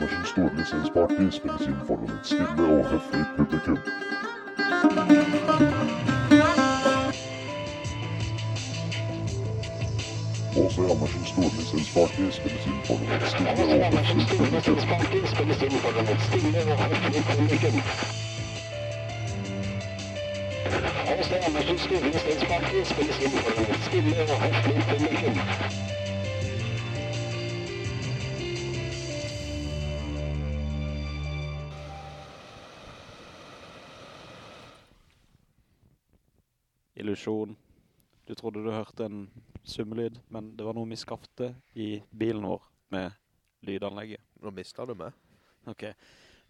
Andersen storlisensparty spilles inn foran et stille og høflig publikum. H.C. Andersen storlisensparty spilles inn foran et stille og høflig publikum. Illusjon. Du trodde du hørte en summelyd, men det var noe vi skapte i bilen vår med lydanlegget. Nå mistet du meg. Ok.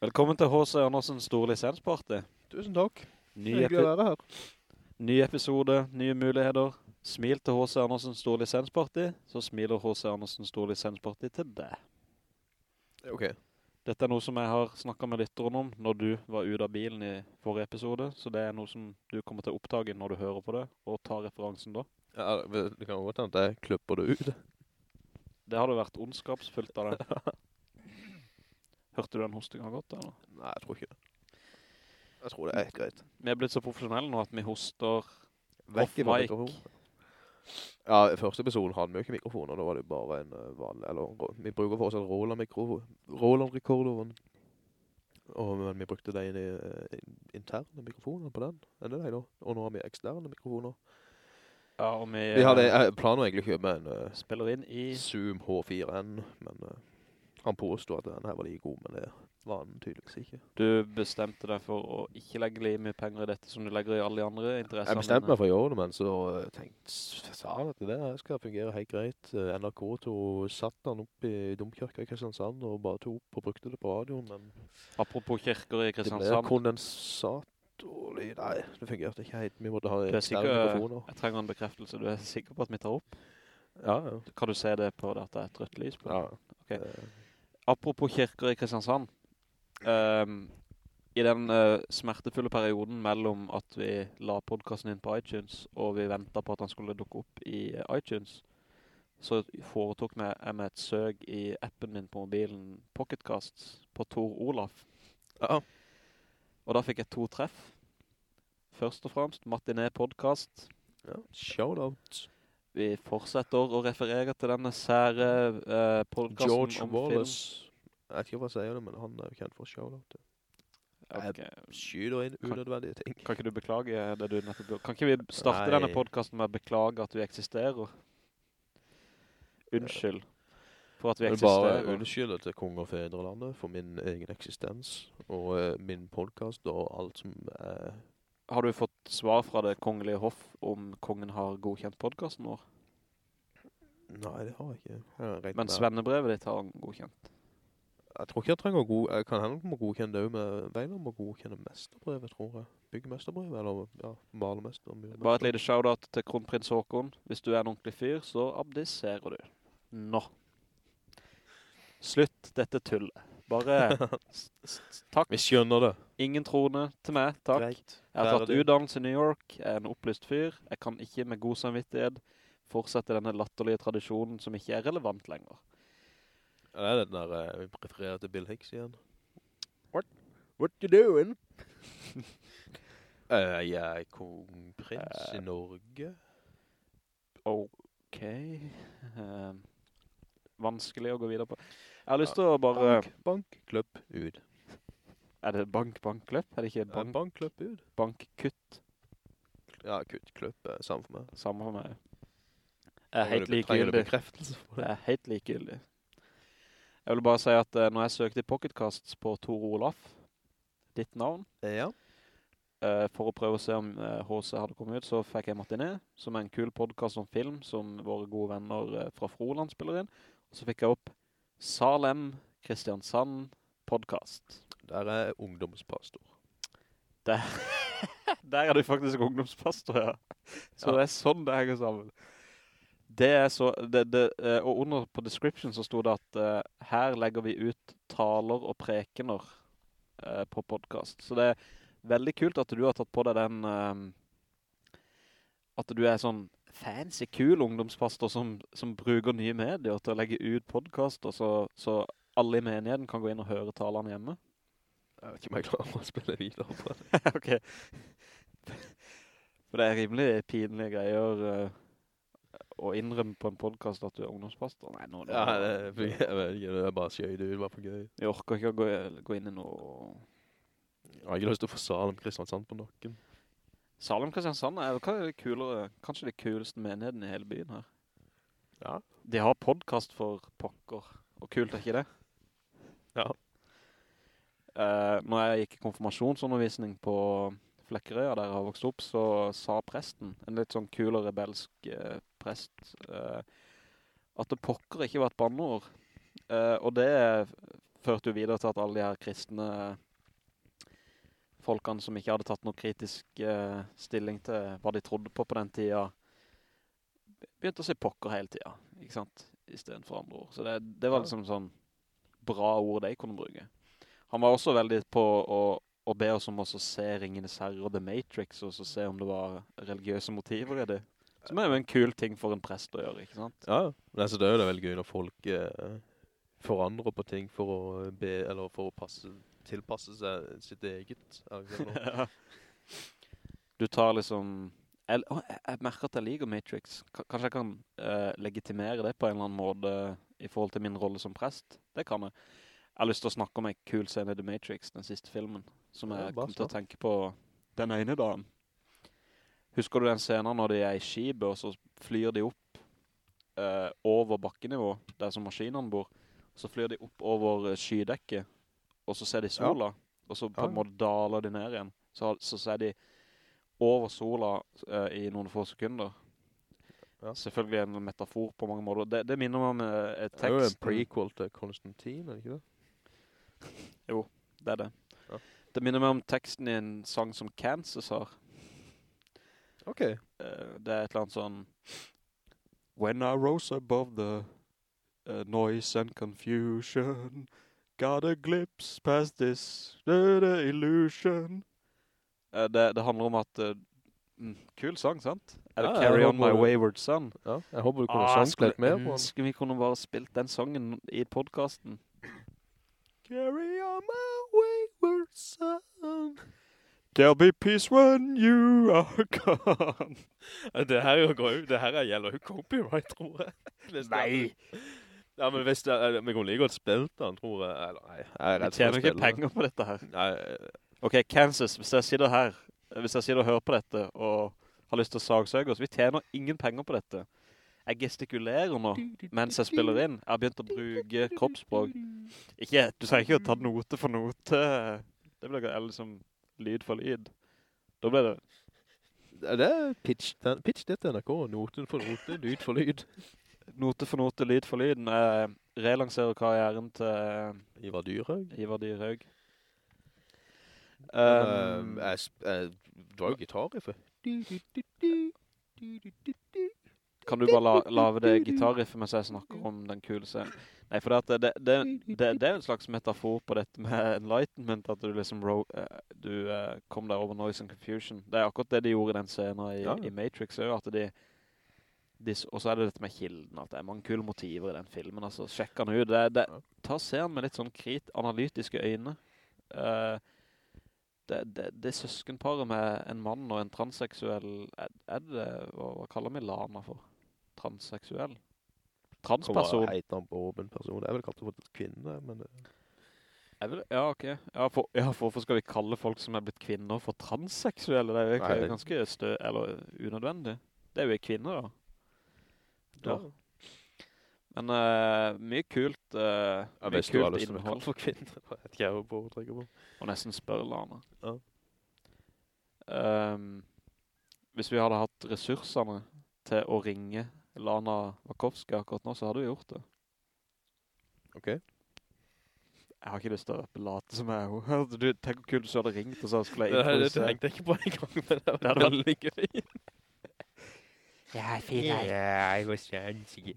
Velkommen til H.C. Andersen stor lisensparte. Tusen takk. Ny, Hyggelig å epi være her. ny episode, nye muligheter. Smil til H.C. Andersen stor lisensparti, så smiler H.C. Andersen stor lisensparti til deg. Ok. Dette er noe som jeg har snakket med lytteren om når du var ute av bilen i forrige episode, så det er noe som du kommer til å oppdage når du hører på det, og tar referansen da. Ja, det kan godt hende at jeg kløpper det ut. Det hadde vært ondskapsfullt av det. Hørte du den hostingen godt, eller? Nei, jeg tror ikke det. Jeg tror det er greit. Vi er blitt så profesjonelle nå at vi hoster Vekk fra mic. mikrofonen. Ja, i første episoden hadde vi jo ikke mikrofoner, da var det bare en uh, vanlig, eller vi bruker for oss en Roland-mikrofon, Roland-rekorder, og men vi brukte det inn i uh, interne mikrofoner på den, enn det da, og nå har vi eksterne mikrofoner. Ja, og vi, Vi hadde uh, jeg planer egentlig å kjøpe en uh, spiller inn i... Zoom H4N, men han påstod at den her var like god, men det var den tydeligvis ikke. Du bestemte deg for å ikke legge like mye penger i dette som du legger i alle de andre interessene. Jeg bestemte meg for å gjøre det, men så uh, tenkte sa at det der skal fungere helt greit. Uh, NRK to satt han opp i Domkirka i Kristiansand og bare tok opp og brukte det på radioen, men Apropos kirker i Kristiansand... det ble kondensat og lyd. Nei, det fungerte ikke helt. Vi måtte ha er sikker, mikrofoner. jeg trenger en bekreftelse. Du er sikker på at vi tar opp? Ja, ja. Kan du se det på at det er et rødt lys på? ja. Ok. Eh, Apropos kirker i Kristiansand. Ehm, I den uh, smertefulle perioden mellom at vi la podcasten inn på iTunes, og vi ventet på at han skulle dukke opp i eh, iTunes, så foretok jeg med et søg i appen min på mobilen, Pocketcast på Tor Olaf. ja. Og da fikk jeg to treff. Først og fremst, Martinet podcast. ja. Shoutout. Vi fortsetter å referere til denne sære eh, podcasten George om Wallace. Jeg vet ikke hva jeg sier det, men han er jo kjent for shoutout. film. Jeg Skyder inn unødvendige ting. Kan ikke du beklage det du nettopp? Kan ikke vi starte Nei. denne podcasten med å beklage at vi eksisterer? Unnskyld for at vi Jeg vil bare eksisterer. unnskylde til kong og fedrelandet for min egen eksistens, og uh, min podcast og alt som er... Har du fått svar fra det kongelige hoff om kongen har godkjent podcasten vår? Nei, det har jeg ikke. Jeg, Men svennebrevet ditt har han godkjent. Jeg tror ikke jeg trenger å god... Jeg kan hende må godkjenne det med veien om å godkjenne mesterbrevet, tror jeg. Byggemesterbrevet, eller ja, malermester. murmester. Bare et lite shoutout til kronprins Håkon. Hvis du er en ordentlig fyr, så abdiserer du. Nå. Slutt dette tullet. Bare takk. Vi skjønner det. Ingen troende til meg, takk. Greit. Jeg har tatt utdannelse i New York, jeg er en opplyst fyr. Jeg kan ikke med god samvittighet fortsette denne latterlige tradisjonen som ikke er relevant lenger. Ja, det er den der, eh, vi refererer til Bill Hicks igjen. What? What you doing? uh, jeg er kongprins i Eh. Norge. Ok. Uh, vanskelig å gå videre på. Jeg har lyst til å bare... Bank, bank, kløpp, ut. Er det bank, bank, kløpp? Er det ikke Bank, bank, kløpp, ut. bank, kutt? Ja, kutt, kløpp, samme for meg. Samme for meg. Jeg er helt likegyldig. Jeg er helt likegyldig. Jeg vil bare si at uh, når jeg søkte i Pocketcasts på Tor Olaf, ditt navn, Ja. uh, for å prøve å se om eh, HC hadde kommet ut, så fikk jeg Martiné, som er en kul podcast om film, som våre gode venner fra Froland spiller inn. Og så fikk jeg opp Salem Kristiansand podcast. Der er ungdomspastor. Der, der er du faktisk ungdomspastor, ja. Så Ja. det er sånn det henger sammen. Det er så, det, det, eh, og under på description så stod det at uh, her legger vi ut taler og prekener uh, på podcast. Så det er veldig kult at du har tatt på deg den, uh, at du er sånn fancy, kul ungdomspastor som, som bruker nye medier til å legge ut podcaster, så, så alle i menigheten kan gå inn og høre talene hjemme? Jeg vet ikke om jeg klarer å spille videre på det. ok. For det er rimelig pinlige greier eh, å innrømme på en podcast at du er ungdomspastor. Nei, nå, Ja, det, jeg vet ikke, det er bare skjøy, det er bare for gøy. Jeg orker ikke å gå, gå inn i noe... Jeg har ikke lyst til å få Salem Kristiansand på noen. Salem Kristiansand er er kulere, kanskje det kuleste menigheten i hele byen her. Ja. De har podcast for pokker, og kult er ikke det? Ja. Uh, når jeg gikk i konfirmasjonsundervisning på Flekkerøya der jeg har vokst opp, så sa presten, en litt sånn kul og rebelsk eh, prest, eh, at det pokker ikke var et banneord. Eh, og det førte jo videre til at alle de her kristne folkene som ikke hadde tatt noe kritisk eh, stilling til hva de trodde på på den tida, begynte å si pokker hele tida, ikke sant? I stedet for andre ord. Så det, det var liksom sånn bra ord de kunne bruke. Han var også veldig på å, å be oss om å se Ringenes Herre og The Matrix, og så se om det var religiøse motiver i det. Som er jo en kul ting for en prest å gjøre, ikke sant? Ja, altså, det er jo det veldig gøy når folk eh, forandrer på ting for å be, eller for å passe, tilpasse seg sitt eget. nå? du tar liksom... Jeg, å, jeg merker at jeg liker Matrix. K kanskje jeg kan eh, legitimere det på en eller annen måte i forhold til min rolle som prest? Det kan jeg. Jeg har lyst til å snakke om en kul scene i The Matrix, den siste filmen, som jeg kom til å tenke på den ene dagen. Husker du den scenen når de er i skibet, og så flyr de opp eh, over bakkenivå, der som maskinene bor. Så flyr de opp over eh, skydekket, og så ser de sola, og så på en måte daler de ned igjen. Så, så ser de over sola eh, i noen få sekunder. Ja. Selvfølgelig en metafor på mange måter. Det, det minner meg om eh, teksten. Det er jo en prequel til Konstantin, er det ikke det? Det er det. Ja. Det minner meg om teksten i en sang som Kansas har. Ok. Uh, det er et eller annet sånn When I rose above the uh, noise and confusion Got a glimpse past this the, illusion Uh, det, det handler om at Uh, mm, Kul sang, sant? Er det Ja, Carry On My. Wayward Son? Ja, jeg håper du kunne Ah, ah, litt mer på den. Skulle vi kunne bare spilt den sangen i podcasten. Carry on my wayward son. There'll be peace when you are gone. Det her er jo. Det her er gjelder jo copyright, tror jeg. Nei. Ja, men hvis det er, vi kunne like godt spilt den, tror jeg. Eller, nei, jeg er tjener ikke penger på dette her. Nei, eh, Ok, Kansas, hvis jeg sitter her, hvis jeg sitter og hører på dette, og har lyst til å sagsøke oss, vi tjener ingen penger på dette. Jeg gestikulerer nå, mens jeg spiller inn. Jeg har begynt å bruke kroppsspråk. Ikke, du sier ikke å ta note for note. Det blir liksom lyd for lyd. Da blir det, er det pitch, pitch det til NRK? Noten for note, lyd for lyd. note for note, lyd for lyd. Jeg relanserer karrieren til Ivar Dyrhaug. Ivar Dyrhaug. Um, Um, jeg, sp- Du, drar jo gitarriffet. Kan du bare la, lave det gitarriffet mens jeg snakker om den kule scenen? Nei, for det, det, det, det, det er en slags metafor på dette med enlightenment, at du liksom ro, eh, du eh, kom der over noise and confusion. Det er akkurat det de gjorde i den scenen i, Ja. i Matrix, også, at de, de, og så er det dette med kilden, at det er mange kule motiver i den filmen, altså sjekk den ut. Ta scenen med litt sånn krit, analytiske øyne. Uh, det, det, det søskenparet med en mann og en transseksuell, er, er det, hva, hva kaller vi Lana for? Transseksuell? Transperson? Kommer heit på åpen person. Jeg vil kalle det for kvinne, men Er ja, ok. Ja, for, ja, for hvorfor skal vi kalle folk som er blitt kvinner for transseksuelle? Det er jo ikke, Nei. ganske stø, eller unødvendig. Det er jo kvinner da. ja. Men uh, mye kult, uh, Ja, mye kult innhold. for kvinner, vet ikke jeg på å trekke på. Og nesten spør Lana. Ja. Um, hvis vi hadde hatt ressursene til å ringe Lana Wakovska akkurat nå, så hadde vi gjort det. Ok. Jeg har ikke lyst til å late som jeg er hun. Du, tenk hvor kult du hadde ringt, og så skulle jeg Det, det tenkte jeg ikke på en gang, men det var hadde vært- veldig gøy. Ja, like Yeah, I was fancy.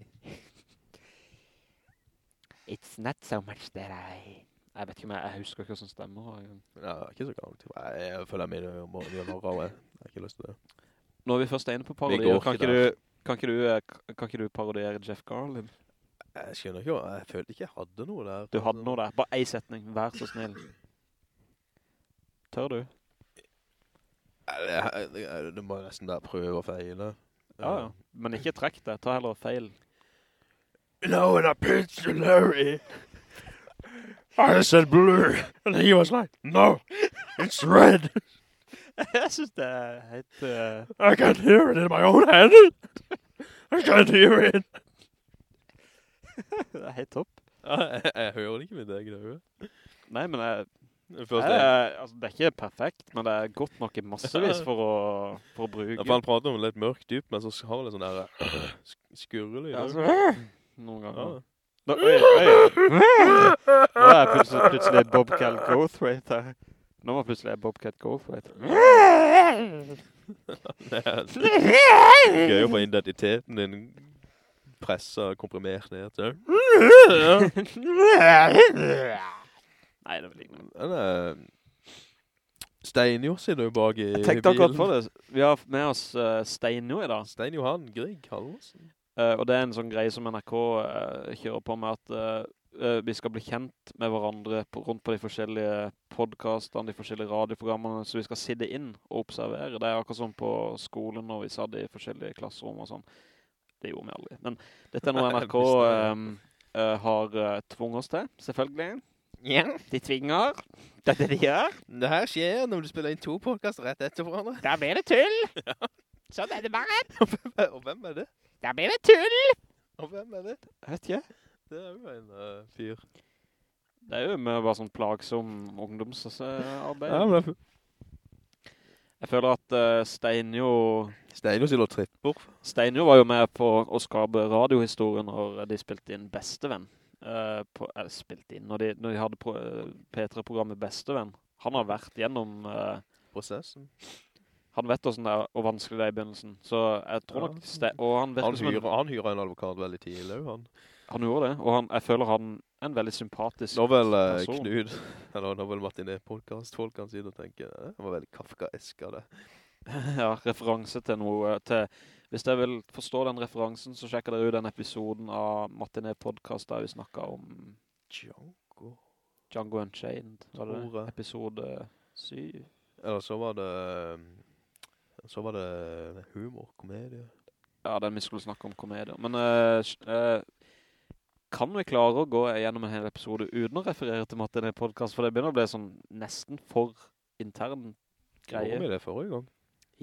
it's not so much that I. Jeg vet ikke om jeg, jeg husker ikke hvordan stemmer Jeg. Ja, ikke så galt. Jeg, jeg føler meg mye mye narr av det. Jeg har ikke lyst til det. Når vi først er inne på parodier, kan ikke ikke, du, kan, ikke du, eh, kan ikke du parodiere Jeff Garlin? Jeg skjønner ikke, jeg følte ikke jeg hadde noe der. Du hadde noe der. Bare en setning. Vær så snill. Tør du? Det må nesten bare prøve å feile. Ja, ja. Men ikke trekk det. Ta heller feil. No, and I pitched Larry. I said blue, and he was like, no, it's red. Jeg synes det er helt... Uh... I can't hear it in my own head. I can't hear it. det er helt topp. jeg, jeg hører ikke med deg, det Nei, men jeg, jeg, jeg, altså, det er ikke perfekt, men det er godt nok i massevis for å, for å bruke. for han prater om litt mørkt dyp, men så har han litt sånn der sk- skurrelig. Ja, Ja, så, noen ganger. ja. Nå, øy, øy. Nå er jeg plutselig, plutselig Bobcat Goldthwaite her. Nå var plutselig Bobcat Goldthwait. Det gøy å få identiteten din presset, og komprimert ned til. Nei, det var ikke noe. Den er... Steinjo sitter jo bak i bilen. Jeg tenkte akkurat på det. Vi har med oss uh, Steinjo i dag. Stein Johan Grieg Halvorsen. Uh, og det er en sånn greie som NRK uh, kjører på med at eh, eh, vi skal bli kjent med hverandre på, rundt på de forskjellige podcastene, de forskjellige radioprogrammene, så vi skal sidde inn og observere. Det er akkurat som på skolen når vi satt i forskjellige klasserom og sånn. Det gjorde vi aldri. Men dette er noe NRK um, eh, har uh, tvunget oss til, selvfølgelig. Ja. De tvinger. Det er det de gjør. Det her skjer når du spiller inn to podcaster rett etter hverandre. Da blir det tull. Sånn er det bare. Og hvem er det? Da blir det tull. Og hvem er det? Jeg vet ikke. Det er jo en uh, fyr. Det er jo med bare sånn plagsom ungdomsarbeid. Ja, men det Jeg føler at uh, Steinjo... Steinjo sier tripper. Steinjo var jo med på å skabe radiohistorien når de spilte inn Bestevenn. Uh, på, eller spilte inn, når de, når de hadde pro- eh, P3-programmet Bestevenn. Han har vært gjennom... Uh, Prosessen. han vet hvordan det er, og vanskelig det er i begynnelsen. Så jeg tror Ja. nok... Ste og han, Han som en, hyrer, han hyrer en advokat veldig tidlig, han. Han gjorde det. Og han, jeg føler han er en veldig sympatisk Nå vel uh, person. Knud, eller nå vel Martin E-podcast, folk kan si det og tenke, han var veldig Kafka-esk av det. ja, referanse til noe, til, hvis jeg vil forstå den referansen, så sjekker dere ut den episoden av Martinet Podcast der vi snakket om Django. Django Unchained, var det Tror episode 7? Eller så var det, eh, så var det humor, komedie. Ja, den vi skulle snakke om komedier. Men uh, eh, kan vi klare å gå gjennom en hel episode uten å referere til Martinet Podcast? For det begynner å bli sånn nesten for intern Gjorde vi det forrige gang?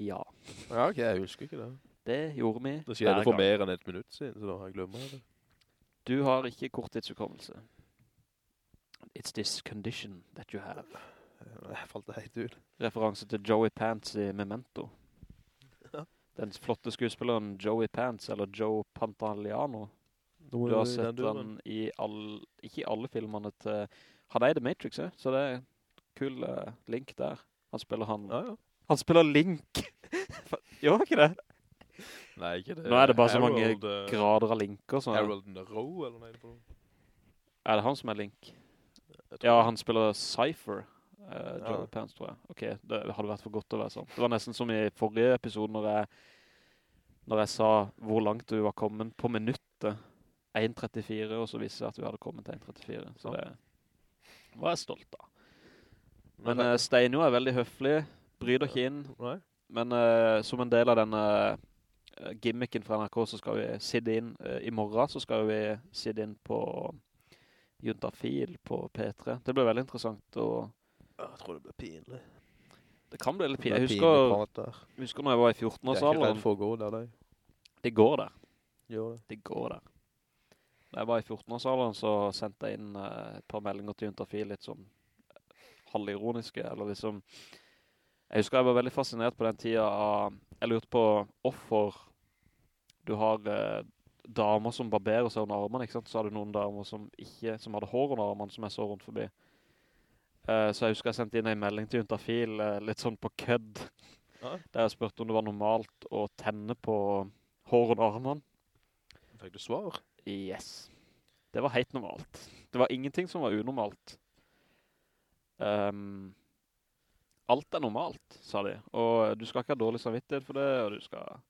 Ja, Ja, ok, jeg husker ikke det. det gjorde vi. Det skjedde for mer enn et minutt siden, så da har jeg glemmer det. Du har ikke korttidsukommelse. It's this condition that you have. Jeg falt det helt ut. Referanse til Joey Pants i Memento. Den flotte skuespilleren Joey Pants, eller Joe Pantaliano. Du har sett den i all, ikke i alle filmerne til, han er i The Matrix, ja, så det er en kul uh, link der. Han spiller han, Ja, ja. han spiller Link. jo, ikke det? Nei, ikke det. Nå er det bare så mange Harold, eh, Grader av linker, så Harold Nero, eller noe på er det han som er Link? Ja, han spiller Cypher, uh, Ja. Pants, tror jeg. Ok, det hadde vært for godt å være sånn. Det var nesten som i forrige episode når jeg, når jeg sa hvor langt du var kommet på minuttet. 1.34, og så viste det at vi hadde kommet til 1.34. Så det var jeg stolt av. Men Nei, uh, Steino er veldig høflig, bryr ikke inn. Nei. Men uh, som en del av denne uh, gimmicken fra NRK så skal vi sidde inn, uh, i morgen så skal vi sidde inn på Juntafil på P3. Det blir veldig interessant, og Jeg tror det blir pinlig. det kan bli litt pinlig. Jeg husker, husker når jeg var i Jeg er ikke 14-årsalderen. redd for å gå der, de. Det går der. Gjør det. Det går der. Da jeg var i 14-årsalderen så sendte jeg inn eh, et par meldinger til Juntafil, litt sånn halvironiske, eller liksom... Jeg husker jeg var veldig fascinert på den tiden av... Jeg lurte på hvorfor du har eh, damer som barberer seg under armene, ikke sant? Så hadde du noen damer som ikke, som hadde hår under armene, som jeg så rundt forbi. Eh, så jeg husker jeg sendte inn en melding til Juntafil, eh, litt sånn på kødd, Ja. der jeg spurte om det var normalt å tenne på hår under armene. Fikk du svar? Yes. Det var helt normalt. Det var ingenting som var unormalt. Um, alt er normalt, sa de. Og du skal ikke ha dårlig samvittighet for det, og du skal...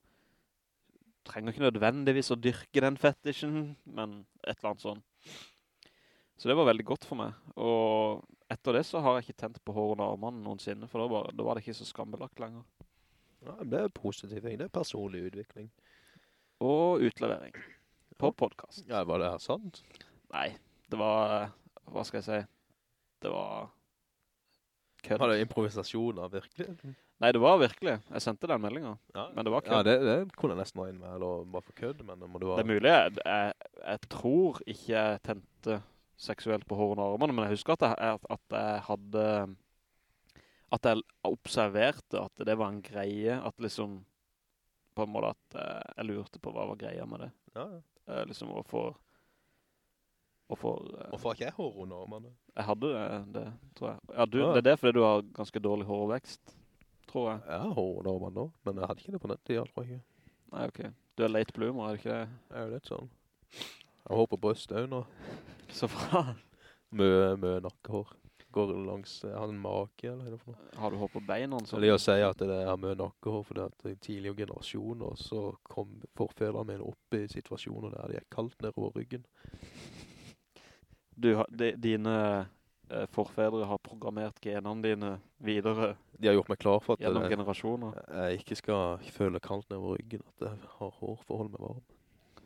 trenger ikke nødvendigvis å dyrke den fetisjen, men et eller annet sånn. Så det var veldig godt for meg. Og etter det så har jeg ikke tent på hår under armene noensinne, for da var, da var det ikke så skambelagt lenger. Ja, det er positiv ting. det er personlig utvikling. Og utlevering på podcast. Ja, var det her sant? Nei, det var, hva skal jeg si, det var kødd. Var det improvisasjoner, virkelig? Nei, det var virkelig. Jeg sendte den meldingen, Ja, men det var kødd. ja det, det kunne jeg nesten ha inn med, eller bare for kødd, men det må du ha... Det er mulig, jeg, jeg, tror ikke jeg tente seksuelt på hårene og armene, men jeg husker at jeg, at jeg hadde, at jeg observerte at det var en greie, at liksom, på en måte at eh, jeg lurte på hva var greia med det. Ja, ja. Eh, Liksom å få, å få, eh, Hvorfor har ikke jeg hår under armene? jeg hadde det, det, tror jeg. Ja, du, Ja. det er det fordi du har ganske dårlig hårvekst, tror jeg. Jeg har hår under armene nå, men jeg hadde ikke det på nett jeg tror jeg ikke. Nei, ok. Du er late bloomer, er det ikke det? Jeg er jo litt sånn. Jeg på brøstet også nå. Så bra. Mø, mø nakkehår. Går langs, er har en make, eller er noe? Har du hår på beina? Så Eller å si at det er med nakkehår, for det er tidligere generasjoner så kom forfedrene mine opp i situasjoner der de er kaldt nedover ryggen. Du, de, dine eh, forfedre har programmert genene dine videre De har gjort meg klar for at gjennom jeg, generasjoner. jeg ikke skal føle kaldt nedover ryggen, at jeg har hår for å holde meg varm.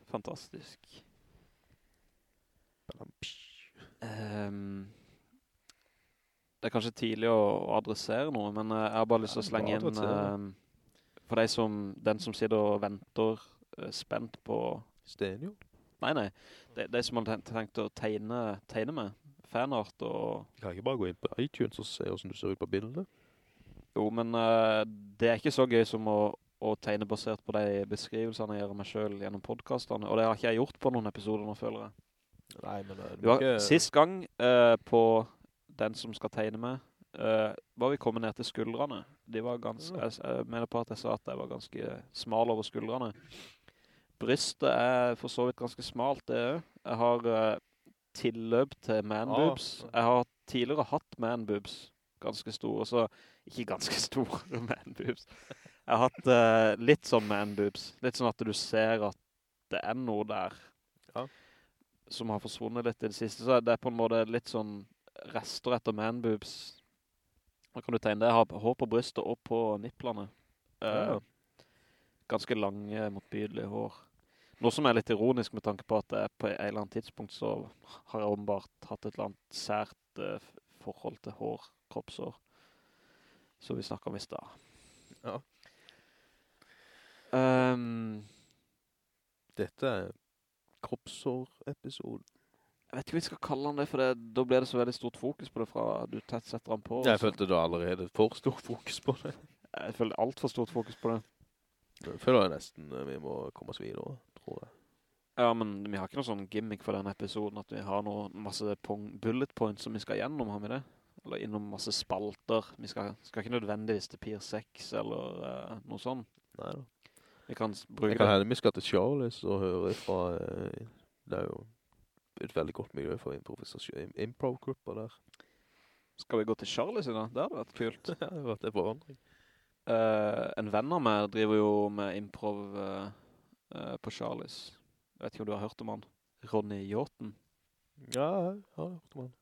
Fantastisk. Ehm, det er kanskje tidlig å, å adressere noe, men eh, jeg har bare lyst til å slenge inn uh, for deg som, den som sitter og venter uh, spent på Stenio? Nei, nei. De, de som har tenkt, tenkt å tegne, tegne med fanart og... Jeg kan ikke bare gå inn på iTunes og se hvordan du ser ut på bildet. Jo, men uh, det er ikke så gøy som å, å tegne basert på de beskrivelsene jeg gjør meg selv gjennom podcastene. Og det har ikke jeg gjort på noen episoder nå, føler jeg. Nei, men det Vi var, Sist gang på den som skal tegne med, uh, var vi kommet ned til skuldrene. De var ganske, jeg, jeg mener på at jeg sa at jeg var ganske smal over skuldrene. Brystet er for så vidt ganske smalt det er. jo. Jeg har uh, tilløp til man-boobs. Ah. Jeg har tidligere hatt man-boobs, ganske store, så ikke ganske store man-boobs. Jeg har hatt uh, litt sånn man-boobs, litt sånn at du ser at det er noe der Ja. som har forsvunnet litt i det siste, så det er på en måte litt sånn rester etter man-boobs. Da kan du tegne det. Jeg har hår på brystet og på nipplene. Uh, Ja. ganske lange, motbydelige hår. Noe som er litt ironisk med tanke på at jeg på et eller annet tidspunkt så har jeg åpenbart hatt et eller annet sært uh, forhold til hår, kroppsår. Så vi snakker om i sted. Ja. Um, Dette er kroppshår-episode. Jeg vet ikke hva vi skal kalle han det, for det, da blir det så veldig stort fokus på det fra du tett setter han på. Jeg så- følte da allerede for stor fokus på det. jeg følte alt for stort fokus på det. Jeg føler jeg nesten eh, vi må komme oss videre, tror jeg. Ja, men vi har ikke noe sånn gimmick for denne episoden, at vi har noe masse pong bullet points som vi skal gjennom, har vi det? Eller innom masse spalter. Vi skal, skal ikke nødvendigvis til Pier 6 eller uh, noe sånt. Nei da. Vi kan bruke Jeg kan hende vi skal til Charles og høre fra, Uh, det er jo et veldig godt miljø for improv-grupper der. Skal vi gå til Charlies i dag? Det hadde vært kult. det hadde vært en forandring. Uh, en venn av meg driver jo med improv uh, uh, på Charlies. Jeg vet ikke om du har hørt om han. Ronny Jåten. Ja, jeg har hørt om han.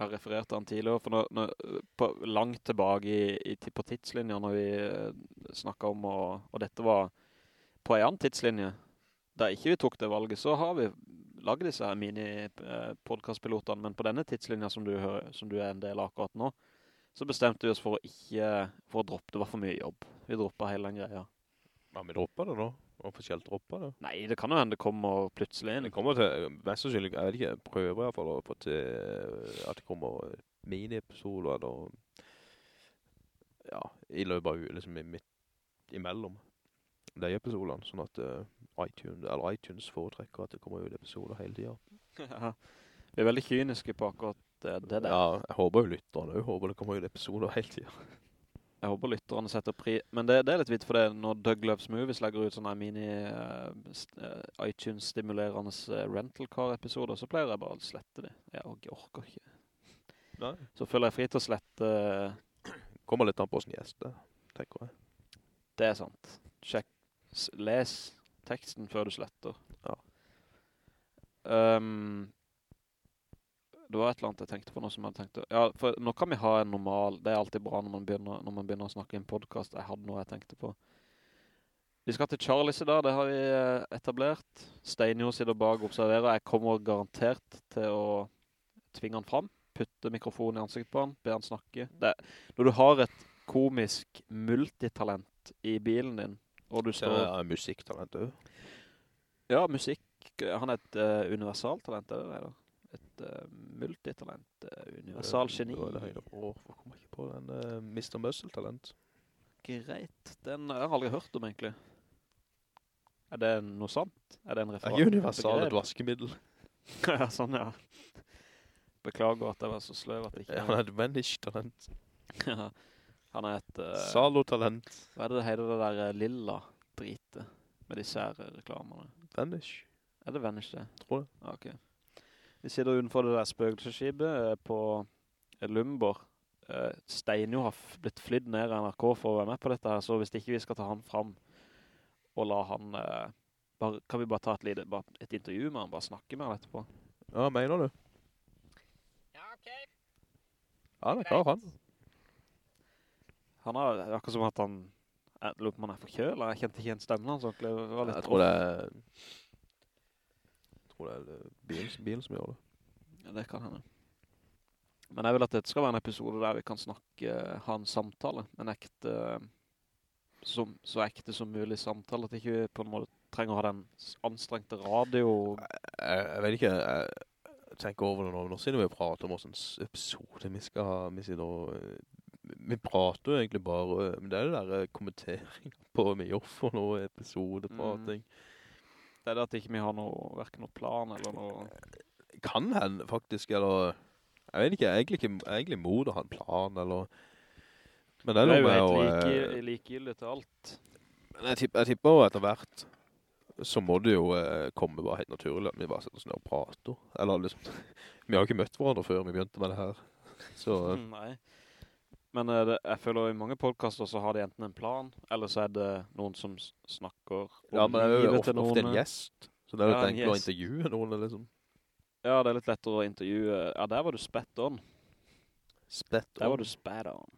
Jeg har referert han tidligere, for når, når, på, langt tilbake i, i, på tidslinja når vi uh, snakket om, og, og dette var på en annen tidslinje, da ikke vi tok det valget, så har vi laget disse her mini-podcastpilotene, men på denne tidslinja som du, hører, som du er en del akkurat nå, så bestemte vi oss for å ikke, for å droppe, det var for mye jobb. Vi droppet hele den greia. Ja, vi dropper det nå. Offisielt droppet det. Nei, det kan jo hende det kommer plutselig inn. Det kommer til, mest sannsynlig, jeg vet ikke, jeg prøver i hvert fall å få til eh, at det kommer mini-episoder, eller, ja, i løpet av, liksom i midt, imellom de episoderne, sånn at eh, iTunes, eller iTunes foretrekker at det kommer ut episoder hele tiden. Ja. Vi er veldig kyniske på akkurat det, det der. Ja, jeg håper jo lytterne jeg håper det kommer ut episoder hele tiden. Jeg håper lytterne setter pri... Men det, det er litt vidt for det, når Doug Loves Movies legger ut sånne mini eh, eh, eh, rental car-episoder, så pleier jeg bare å slette det. Jeg orker- ikke. Nei. Så føler jeg fri til å slette... eh, Kommer litt an på hvordan gjester, tenker jeg. Det er sant. Sjekk, les, teksten før du sletter. Ja. Um, det var et eller annet jeg tenkte på nå som jeg hadde tenkt Ja, for nå kan vi ha en normal Det er alltid bra når man begynner, når man begynner å snakke i en podcast. Jeg hadde noe jeg tenkte på. Vi skal til Charlies i dag, det har vi eh, etablert. Steinjo sitter bak og observerer. Jeg kommer garantert til å tvinge han fram. Putte mikrofonen i ansiktet på han Be han snakke. Det, Når du har et komisk multitalent i bilen din Og du står er musikktalent også. ja, musikk. Han er et uh, universaltalent, også, det? Et uh, multitalent, uh, det høyde. Åh, hvorfor kommer jeg ikke på den? Uh, Mr. Muscle-talent. Greit. Den har jeg aldri hørt om, egentlig. Er det noe sant? Er det en Er referat? ikke universal et vaskemiddel? ja, sånn, ja. Beklager at jeg var så sløv at jeg ikke... Ja, han er et vanish-talent. Ja. Han er et... Uh, Salo-talent. hva er det hele det der uh, lilla drite med de sære reklamerne? Vanish. Er det Vanish det? Tror jeg. Ja, Ok. Vi sitter utenfor det der spøkelseskibet uh, på Lumbor. Uh, Eh, Steinjo har blitt flydd ned av NRK for å være med på dette her, så hvis ikke vi skal ta han fram og la han... Eh, bare, kan vi bare ta et, lite, bare et intervju med han, bare snakke med han etterpå? Ja, mener du? Ja, ok. Ja, det er klar han. Han har akkurat som at han... Jeg lurer på om han er forkjølet. Jeg kjente ikke en stemme hans. Det var litt Jeg tror det er... Jeg tror det er bilen, bilen som gjør det. Ja, det kan hende. Men jeg vil at dette skal være en episode der vi kan snakke, ha en samtale, en ekte, som, så ekte som mulig samtale, at ikke vi på en måte trenger å ha den anstrengte radio. Jeg, jeg vet ikke, jeg tenker over det nå. Nå siden vi prater om hvordan episode vi skal ha. Vi, sitter og, vi prater jo egentlig bare, men det er det der eh, kommentering på vi gjør for noe episodeprating. Det er det at ikke vi har noe, hverken noe plan eller noe... Kan han faktisk, eller... Jeg vet ikke, jeg er egentlig ikke er egentlig imot å ha en plan, eller... Men det Det er er noe jo med å... helt eh, like, likegyldig til alt. Men jeg tipper, jeg tipper jo etter hvert så må det jo eh, komme bare helt naturlig at vi bare setter oss ned og prater. Eller liksom, vi har jo ikke møtt hverandre før vi begynte med det her. Så Mm, Nei. Men eh, det, jeg føler i mange podcaster så har de enten en plan, eller så er det noen som snakker ja, men det er jo ofte, ofte en gjest. Så det er jo Ja, enklere å intervjue noen, liksom. Ja, det er litt lettere å intervjue. Ja, der var du spett on. Spett Der var du spett on.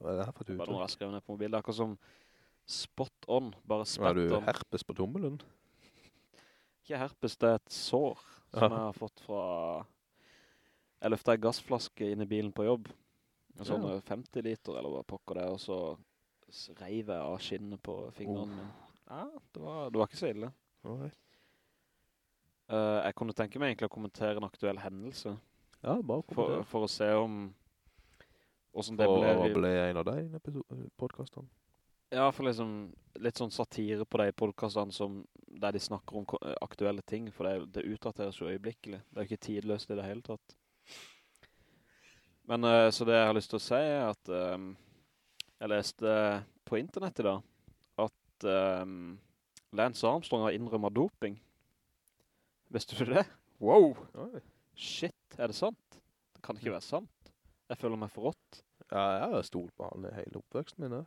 Hva er det her for et Bare noe uttrykk? skrev ned på mobilen. Akkurat som spot on, bare spett on. Er du on. herpes på tommelen? Ikke herpes, det er et sår som Ja. jeg har fått fra... Jeg løftet en gassflaske inn i bilen på jobb. En sånn Ja. eh, 50 liter, eller hva pokker det, og så reiv jeg av skinnet på fingrene Oh. min. Ja, det var, det var ikke så ille. Alright. Uh, jeg kunne tenke meg egentlig å kommentere en aktuell hendelse, Ja, bare for, for å se om... Hvordan det ble... i- ble en av deg i podcastene? Ja, for liksom litt sånn satire på de podcastene som, der de snakker om aktuelle ting, for det, det utdateres jo øyeblikkelig. Det er jo ikke tidløst i det hele tatt. Men eh, så det jeg har lyst til å si er at um, jeg leste på internett i dag at um, Lance Armstrong har innrømmet doping. Visste du det? Wow! Oi. Shit, er det sant? Det kan ikke være sant. Jeg føler meg for rått. Ja, jeg har stolt på han i hele oppveksten min. ja.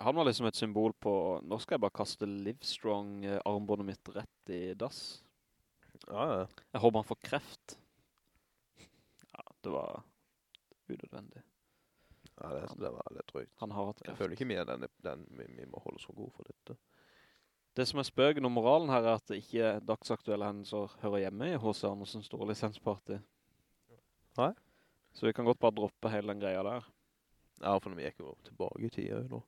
Han var liksom et symbol på, nå skal jeg bare kaste Livestrong armbåndet mitt rett i dass. Ja, ja. Jeg håper han får kreft. Ja, det var unødvendig. Ja, det, det var litt drøyt. Han har hatt Jeg føler ikke er den, den vi, vi må holde så god for dette. Det som er spøken om moralen her er at det ikke dagsaktuelle hendelser hører hjemme i H.C. Andersens store lisensparty. Nei. Så vi kan godt bare droppe hele den greia der. Ja, for vi gikk jo tilbake i tida nå.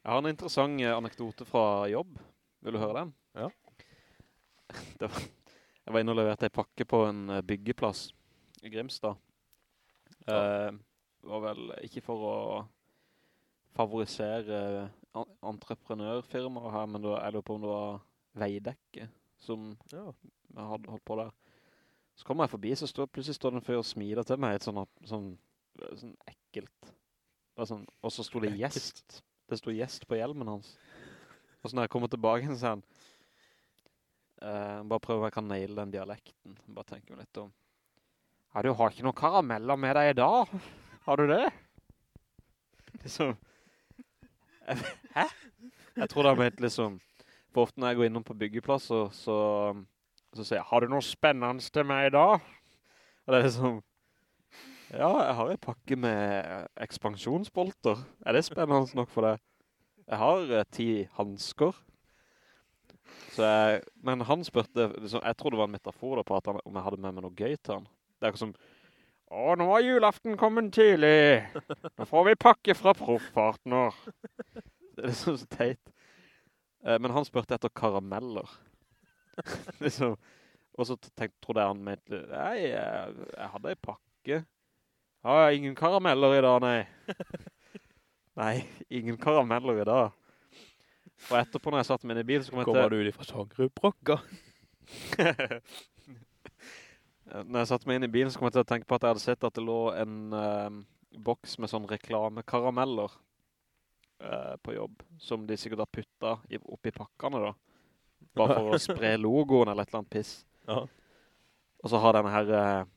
Jeg har en interessant eh, anekdote fra jobb. Vil du høre den? Ja. Det var, jeg var inne og leverte en pakke på en eh, byggeplass i Grimstad. Eh, det var vel ikke for å favorisere entreprenørfirmaer her, men da er jeg lurer på om det var Veidekke som Ja. hadde holdt på der. Så kom jeg forbi, så står, plutselig står den før og smiler til meg, et sånn, sånn, sånn ekkelt. Sånn, og så stod det Ekkelt. gjest. Det stod gjest på hjelmen hans. Og så når jeg kommer tilbake, så sier han, eh, bare prøv om jeg kan naile den dialekten. Bare tenker meg litt om. Ja, du har ikke noen karameller med deg i dag. Har du det? Liksom. Hæ? Jeg tror det har blitt liksom, For ofte når jeg går innom på byggeplass, så, så sier jeg, har du noe spennende til meg i dag? Og det er liksom, ja, jeg har en pakke med ekspansjonsbolter. Er det spennende nok for deg? Jeg har eh, ti handsker. Så jeg, men han spurte, liksom, jeg tror det var en metafor da, på at han, om jeg hadde med meg noe gøy til han. Det er ikke som, å, nå har julaften kommet tidlig. Nå får vi pakke fra proffpartner. Det er liksom så teit. Eh, Men han spurte etter karameller. liksom. Og så tenkte, trodde jeg han mente, nei, jeg, jeg hadde en pakke. Ja, ingen karameller i dag, nei. nei, ingen karameller i dag. Og etterpå når jeg satt med i bil, så kom jeg til... Kommer du fra Tangerudbrokka? Når jeg satt meg inn i bilen så kom jeg til å tenke på at jeg hadde sett at det lå en uh, boks med sånn reklamekarameller uh, på jobb, som de sikkert har puttet i, oppi pakkene da. Bare for å spre logoen eller et eller annet piss. Ja. Og så har denne her uh,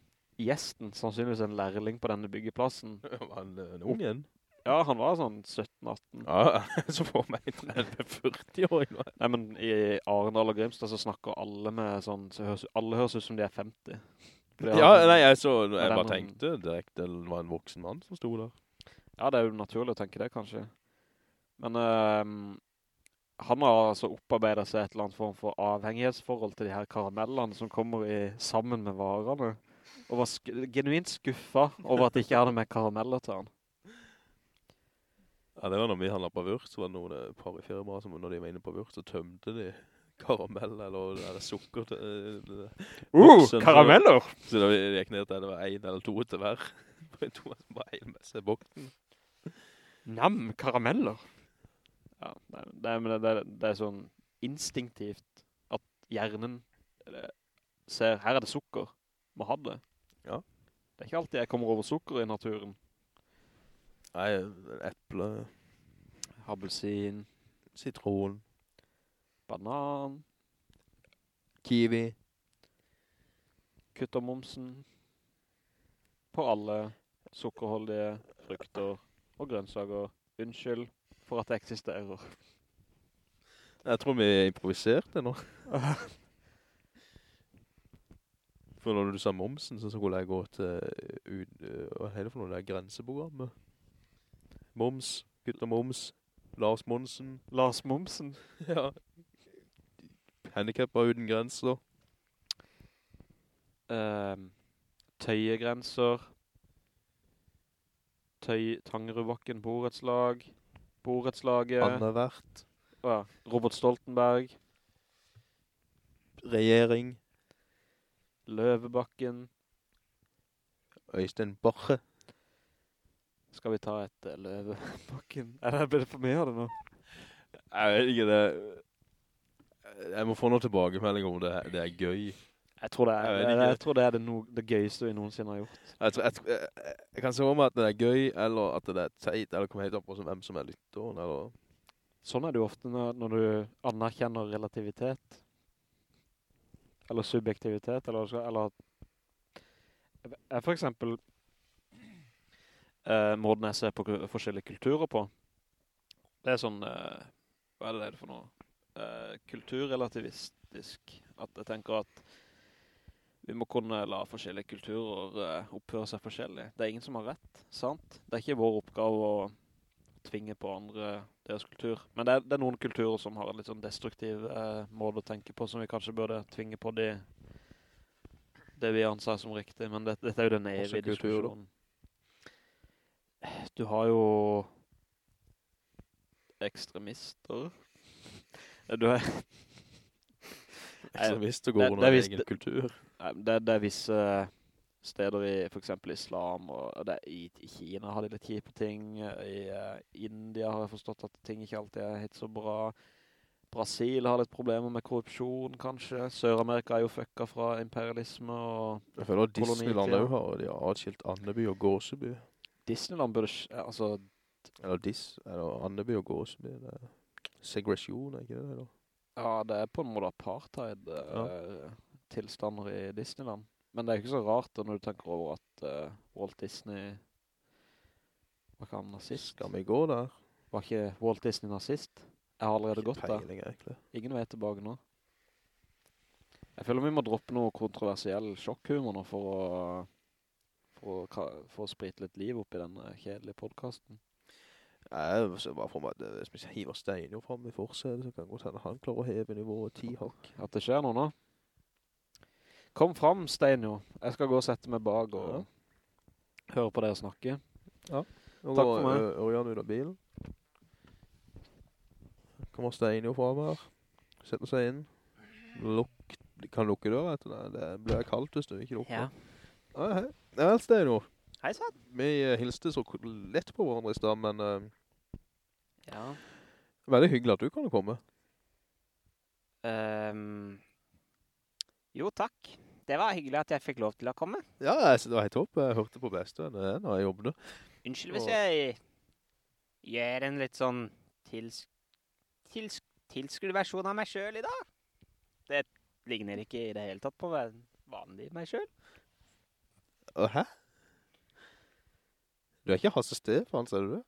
gjesten, sannsynligvis en lærling på denne byggeplassen. Var han eh, en ungen? Ja, han var sånn 17-18. Ja, så får meg en 30-40-åring. Nei, men i Arendal og Grimstad så snakker alle med sånn, så høres, alle høres ut som de er 50. Fordi Ja, han, nei, jeg så, jeg bare tenkte direkte, det var en voksen mann som stod der. Ja, det er jo naturlig å tenke det, kanskje. Men øh, han har altså opparbeidet seg et eller annet form for avhengighetsforhold til de her karamellene som kommer i, sammen med varene. Og var sk genuint skuffet over at de ikke hadde med karameller til han. Ja, det var når vi handlet på Vurt, så var det noen eh, par i firmaet som når de var inne på Vurt, så tømte de karamell eller det sukker til... eh, Uh, boksen, karameller! Så da vi gikk ned til det var en eller to til hver. For jeg var bare en med seg bokten. Nam, karameller! Ja, det, det, det, det er sånn instinktivt at hjernen eh, ser, her er det sukker, må ha det. Ja. Det er ikke alltid jeg kommer over sukker i naturen. Nei, eple, Appelsin, sitron, banan, kiwi. kuttermomsen på alle sukkerholdige frukter og grønnsaker. Unnskyld for at det eksisterer. Jeg tror vi improviserte nå. For når du sa momsen, så skulle jeg gå til, uh, uh, det for noe, det er grenseprogrammet. Moms, gutter moms, Lars Monsen. Lars Momsen. Ja. Handicapper uten grenser. Ehm, tøyegrenser. Tøy, Tangerudbakken, borettslag. Borettslaget. Annevert. Ja, Robert Stoltenberg. Regjering. Løvebakken. Øystein Barre. Skal vi ta et uh, Løvebakken? Er det, det for mye av det nå? Jeg vet ikke det. Jeg må få noe tilbakemelding om det, det er gøy. Jeg tror det er, Jeg jeg, tror det, er det, no, det gøyeste vi noensinne har gjort. Jeg, tror, jeg, kan se om at det er gøy, eller at det er teit, eller kommer helt opp på hvem som er lytteren, eller... Sånn er det jo ofte når, når du anerkjenner relativitet. Eller subjektivitet, eller, eller jeg for eksempel eh, måten jeg ser på forskjellige kulturer på. Det er sånn, eh, hva er det det er for noe? Eh, kulturrelativistisk. At jeg tenker at vi må kunne la forskjellige kulturer oppføre seg forskjellig. Det er ingen som har rett, sant? Det er ikke vår oppgave å tvinge på andre deres kultur. Men det er, det er noen kulturer som har en litt sånn destruktiv eh, måte å tenke på, som vi kanskje burde tvinge på de, det vi anser som riktig. Men det, dette er jo den evige diskusjonen. Du har jo ekstremister. Du har, Ekstremister går under er visst- egen kultur. Det, det er visse steder i for eksempel islam, og det, i, i Kina har de litt kjipe ting, i uh, India har jeg forstått at ting ikke alltid er helt så bra. Brasil har litt problemer med korrupsjon, kanskje. Sør-Amerika er jo fucka fra imperialisme, og Jeg føler at Disneyland har jo har, de har avskilt Andeby og Gåseby. Disneyland burde, altså, Eller Dis, eller Andeby og Gåseby. Det er segresjon, er ikke det det da? ja, det er på en måte apartheid-tilstander i Disneyland. Men det er ikke så rart når du tenker over at uh, Walt Disney var ikke han nazist? Skal vi gå der? Var ikke Walt Disney nazist? Jeg har allerede gått der. peiling, egentlig. Ingen vet tilbake nå. Jeg føler vi må droppe noe kontroversiell sjokkhumor nå for å, for å, ka- for litt liv opp i denne kjedelige podcasten. Jeg så bare for meg eh, hvis vi hiver Steinjo frem i forsetet, så kan det godt hende han klarer å heve nivået 10 hakk. At det skjer noe nå. Kom frem, Steinjo. Jeg skal gå og sette meg bak og høre på dere snakke. Nå Takk går for meg. Ø- Ørjan ut av bilen. Kommer Steinjo frem her. Setter seg inn. Lukk, kan lukke døra etter det. Det blir kaldt hvis du ikke lukker. Ja, hei. Ja, vel, nå. Hei sann. Vi eh, hilste så lett på hverandre i sted, men Uh, Ja. veldig hyggelig at du kan komme. Um, jo, takk. Det var hyggelig at jeg fikk lov til å komme. Ja, jeg det var helt topp. Jeg hørte på best enn det når jeg jobbet. Unnskyld hvis jeg gjør en litt sånn tils, tils, tilskudd-versjon av meg selv i dag. Det ligner ikke i det hele tatt på vanlig meg selv. Å, Hæ? Du er ikke Hasse Stefan, ser du det?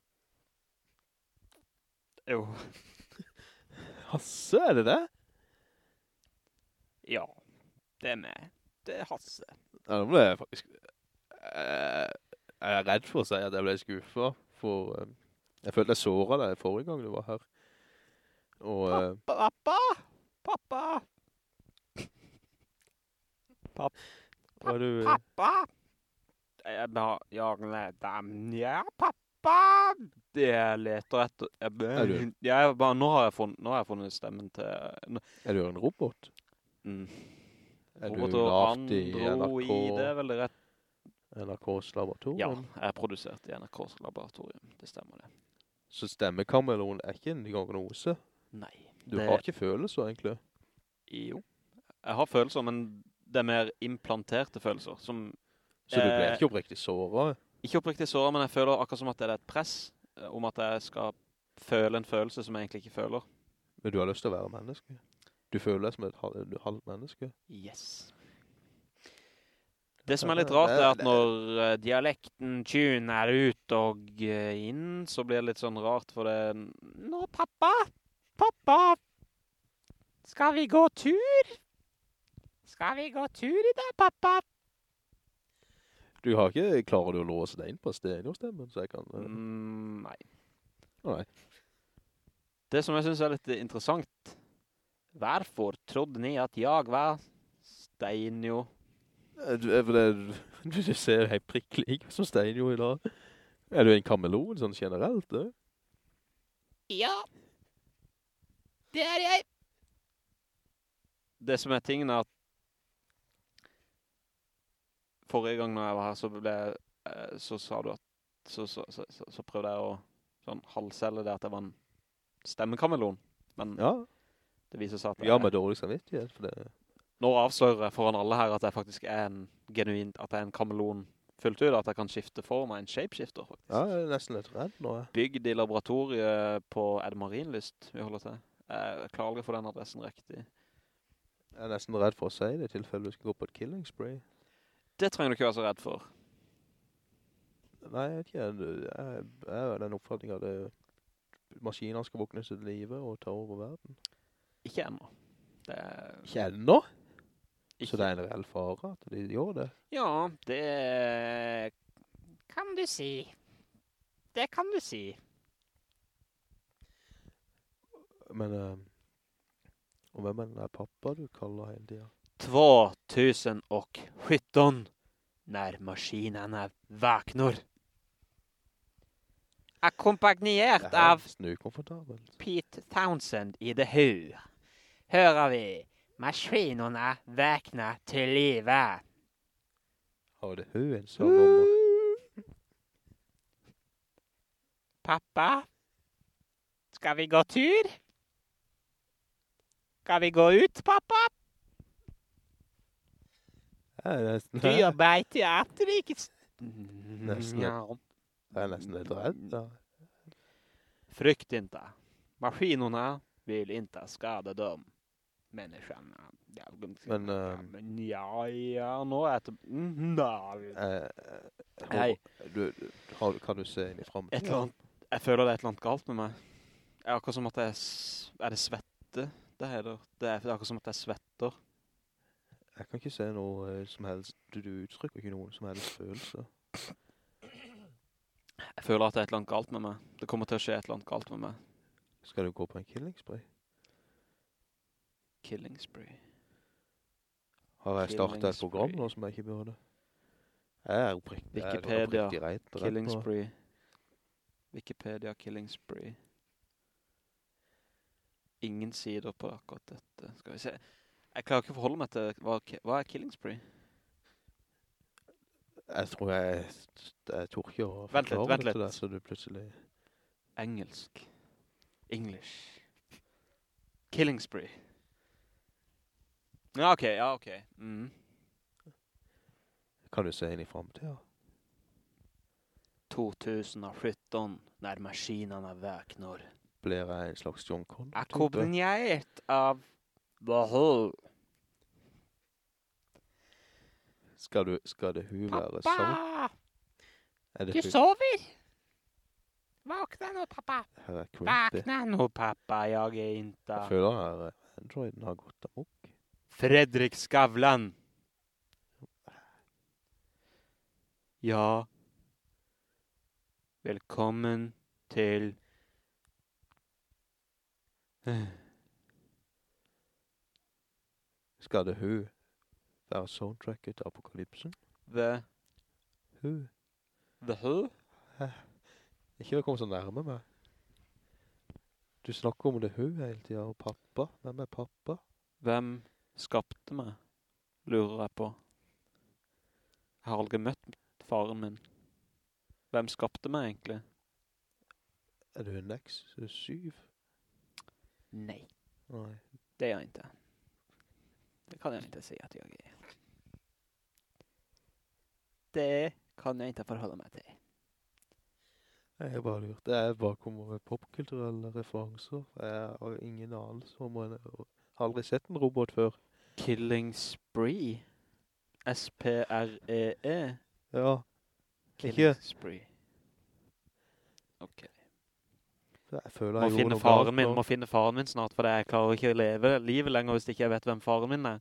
Jo. Hasse, er det det? Ja, det er meg. Det er Hasse. Ja, da ble jeg faktisk... eh, Jeg er redd for å si at jeg ble skuffet, for eh, jeg følte jeg såret deg forrige gang du var her. Og eh, Pappa! Pappa! Pappa! eh, Pappa! Jeg bare. Ja, pappa! Det jeg leter etter... Jeg, jeg bare, nå, har jeg funnet, nå har jeg funnet stemmen til... Er du en robot? Mm. Er du lagt lavt i NRK? det er veldig rett. NRKs Ja, jeg er produsert i NRKs laboratorium. Det stemmer det. Så stemmekameleon er ikke en diagnose? Nei. Du det, har ikke følelser, egentlig? Jo. Jeg har følelser, men det er mer implanterte følelser. Som Så du ble Eh, ikke oppriktig såret? ikke oppriktig såret, men jeg føler akkurat som at det er et press eh, om at jeg skal føle en følelse som jeg egentlig ikke føler. Men du har lyst til å være menneske? Du føler deg som et halvt halv menneske? Yes. Det som er litt rart er at når dialekten dialekten tuner ut og eh, inn, så blir det litt sånn rart for det. Nå, pappa! Pappa! Skal vi gå tur? Skal vi gå tur i dag, pappa? Du har ikke, klarer du å låse deg inn på stereostemmen, så jeg kan... eh, Mm, nei. Nei. Det som jeg synes er litt interessant, hvorfor trodde ni at jeg var Steinjo? Eh, Du, det, du, du ser helt prikkelig som Steinjo i dag. Er du en kamelon sånn generelt, du? Ja. Det er jeg. Det som er tingen er at forrige gang når jeg var her, så ble jeg, eh, så sa du at, så, så, så, prøvde jeg å sånn halvselge det at jeg var en stemmekamelon. Men Ja, det viser seg at ja med dårlig samvittighet, for det... nå avslører jeg foran alle her at jeg faktisk er en genuint, at jeg er en kamelon fullt ut, at jeg kan skifte for meg en shapeshifter faktisk. Ja, jeg er nesten litt redd nå. jeg. Bygd i laboratoriet på, Edmarinlyst, vi holder til? Jeg klarer aldri å få den adressen riktig. Jeg er nesten redd for å si det i tilfelle du skal gå på et killing spree. Det trenger du ikke være så redd for. Nei, jeg vet ikke. Jeg, jeg, er den oppfatningen at maskiner skal våkne sitt livet og ta over verden. Ikke ennå. Det er Ikke ennå? ikke. Så det er en reell fare at de gjør det. Ja, det Kan du si. Det kan du si. Men, eh, og hvem er den der pappa du kaller hele tiden? 2017 när maskinerna vaknar. Akkompagnert av. Pete Townsend i The Who hører vi 'Maskinene vakna til live. Har det Who en sånn? Pappa, skal vi gå tur? Skal vi gå ut, pappa? Jeg jobber i ikke Nesten. Ja. jeg er nesten litt redd. Da. Frykt inte. Maskinerna vill inte skada dem. Människorna. Ja, Men, eh, men ja, ja, nå er det... til... Mm, Nei. Eh, eh, Du, du, har, kan du se inn i Et eller annet. Jeg føler det er et eller annet galt med meg. er akkurat som at jeg, er det svette det heter? Det er akkurat som at jeg svetter. Jeg kan ikke se noe eh, som helst, du, du uttrykker ikke noe som helst følelse. Jeg føler at det er et eller annet galt med meg. Det kommer til å skje et eller annet galt med meg. Skal du gå på en killing spree? Killing spree. Har jeg startet et program nå som jeg ikke burde? Jeg er oppriktig, jeg er Wikipedia, oppriktig redd, redd Killing nå. spree. Wikipedia killing spree. Ingen sider på akkurat dette. Skal vi se. Jeg klarer ikke å forholde meg til hva, hva er killing spree? Jeg tror jeg, jeg tror ikke å Vent litt, forklare vent det så du plutselig... Engelsk. English. Killing spree. Ja, ok, ja, ok. Mm. Kan du se inn i fremtiden? 2017, när maskinerna vaknar. Blir jeg en slags John Connor? Akkompagnert av behov. Skal, du, skal det hun være sånn? Pappa! Du sover! Vakna nå, pappa! Vakna nå, pappa. Jeg er Jeg ikke... føler her Androiden har gått amok. Fredrik Skavlan. Ja. Velkommen til... Skal det hun være soundtracket til apokalypsen? The, Who. the Who? Ikke kom så nærme meg. Du snakker om det Who hele tiden, og pappa. Hvem er pappa? Hvem skapte meg? Lurer jeg på. Jeg har aldri møtt faren min. Hvem skapte meg egentlig? Er du en Nexus 7? syv? Nei. det gjør jeg ikke. Det kan jeg ikke si at jeg är. Det kan jeg ikke forholde meg til. Jeg har bare lurt. Er bare kommer med popkulturelle referanser. Jeg har ingen anelse om en, jeg har aldri sett en robot før. Killing Spree. S-P-R-E-E. Ja, Killing Ikke- Spree. Ok. jeg føler Må jeg finne faren min, nå. må finne faren min snart, for jeg klarer ikke å leve livet lenger hvis ikke jeg vet hvem faren min er.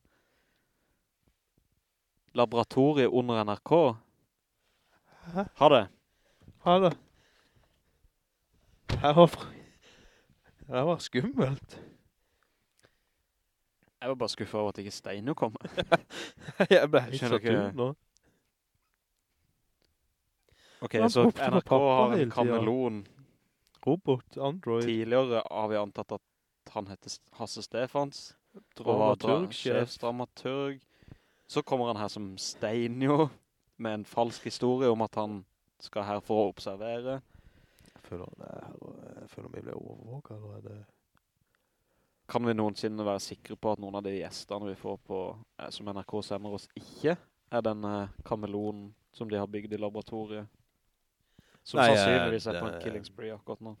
Laboratoriet under NRK. Ha det. Ha det. Det var, det var skummelt. Jeg var bare skuffet over at ikke Steino kom. jeg ble helt ikke- ut nå. Ok, så NRK har en kamelon. kameleon. Robot, Android, Tidligere har vi antatt at han heter Hasse Stefans. Dramaturg, sjef. sjefsdramaturg. Så kommer han her som Steinjo, med en falsk historie om at han skal her for å observere. Jeg føler, det er, jeg føler vi ble overvåket, eller er det... Kan vi noensinne være sikre på at noen av de gjestene vi får på, eh, som NRK sender oss, ikke er denne kamelonen som de har bygd i laboratoriet? Som Nei, eh, sannsynligvis er på en killing spree akkurat nå.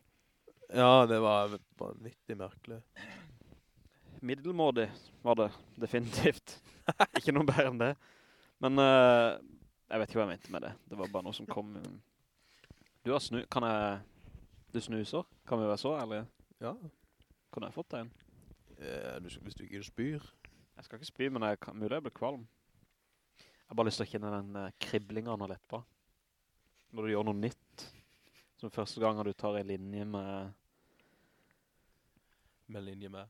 Ja, det var vanvittig merkelig. Middelmådig var det, definitivt. ikke noe bedre enn det. Men eh, jeg vet ikke hva jeg mente med det. Det var bare noe som kom... Du har snu... Kan jeg... Du snuser? Kan vi være så ærlige? Ja. Kunne jeg fått deg en? Eh, du, hvis du ikke spyr. Jeg skal ikke spy, men jeg kan, mulig jeg blir kvalm. Jeg har bare lyst til å kjenne den uh, kriblingen av leppa. Når du gjør noe nytt. Som første gang du tar en linje med Med linje med.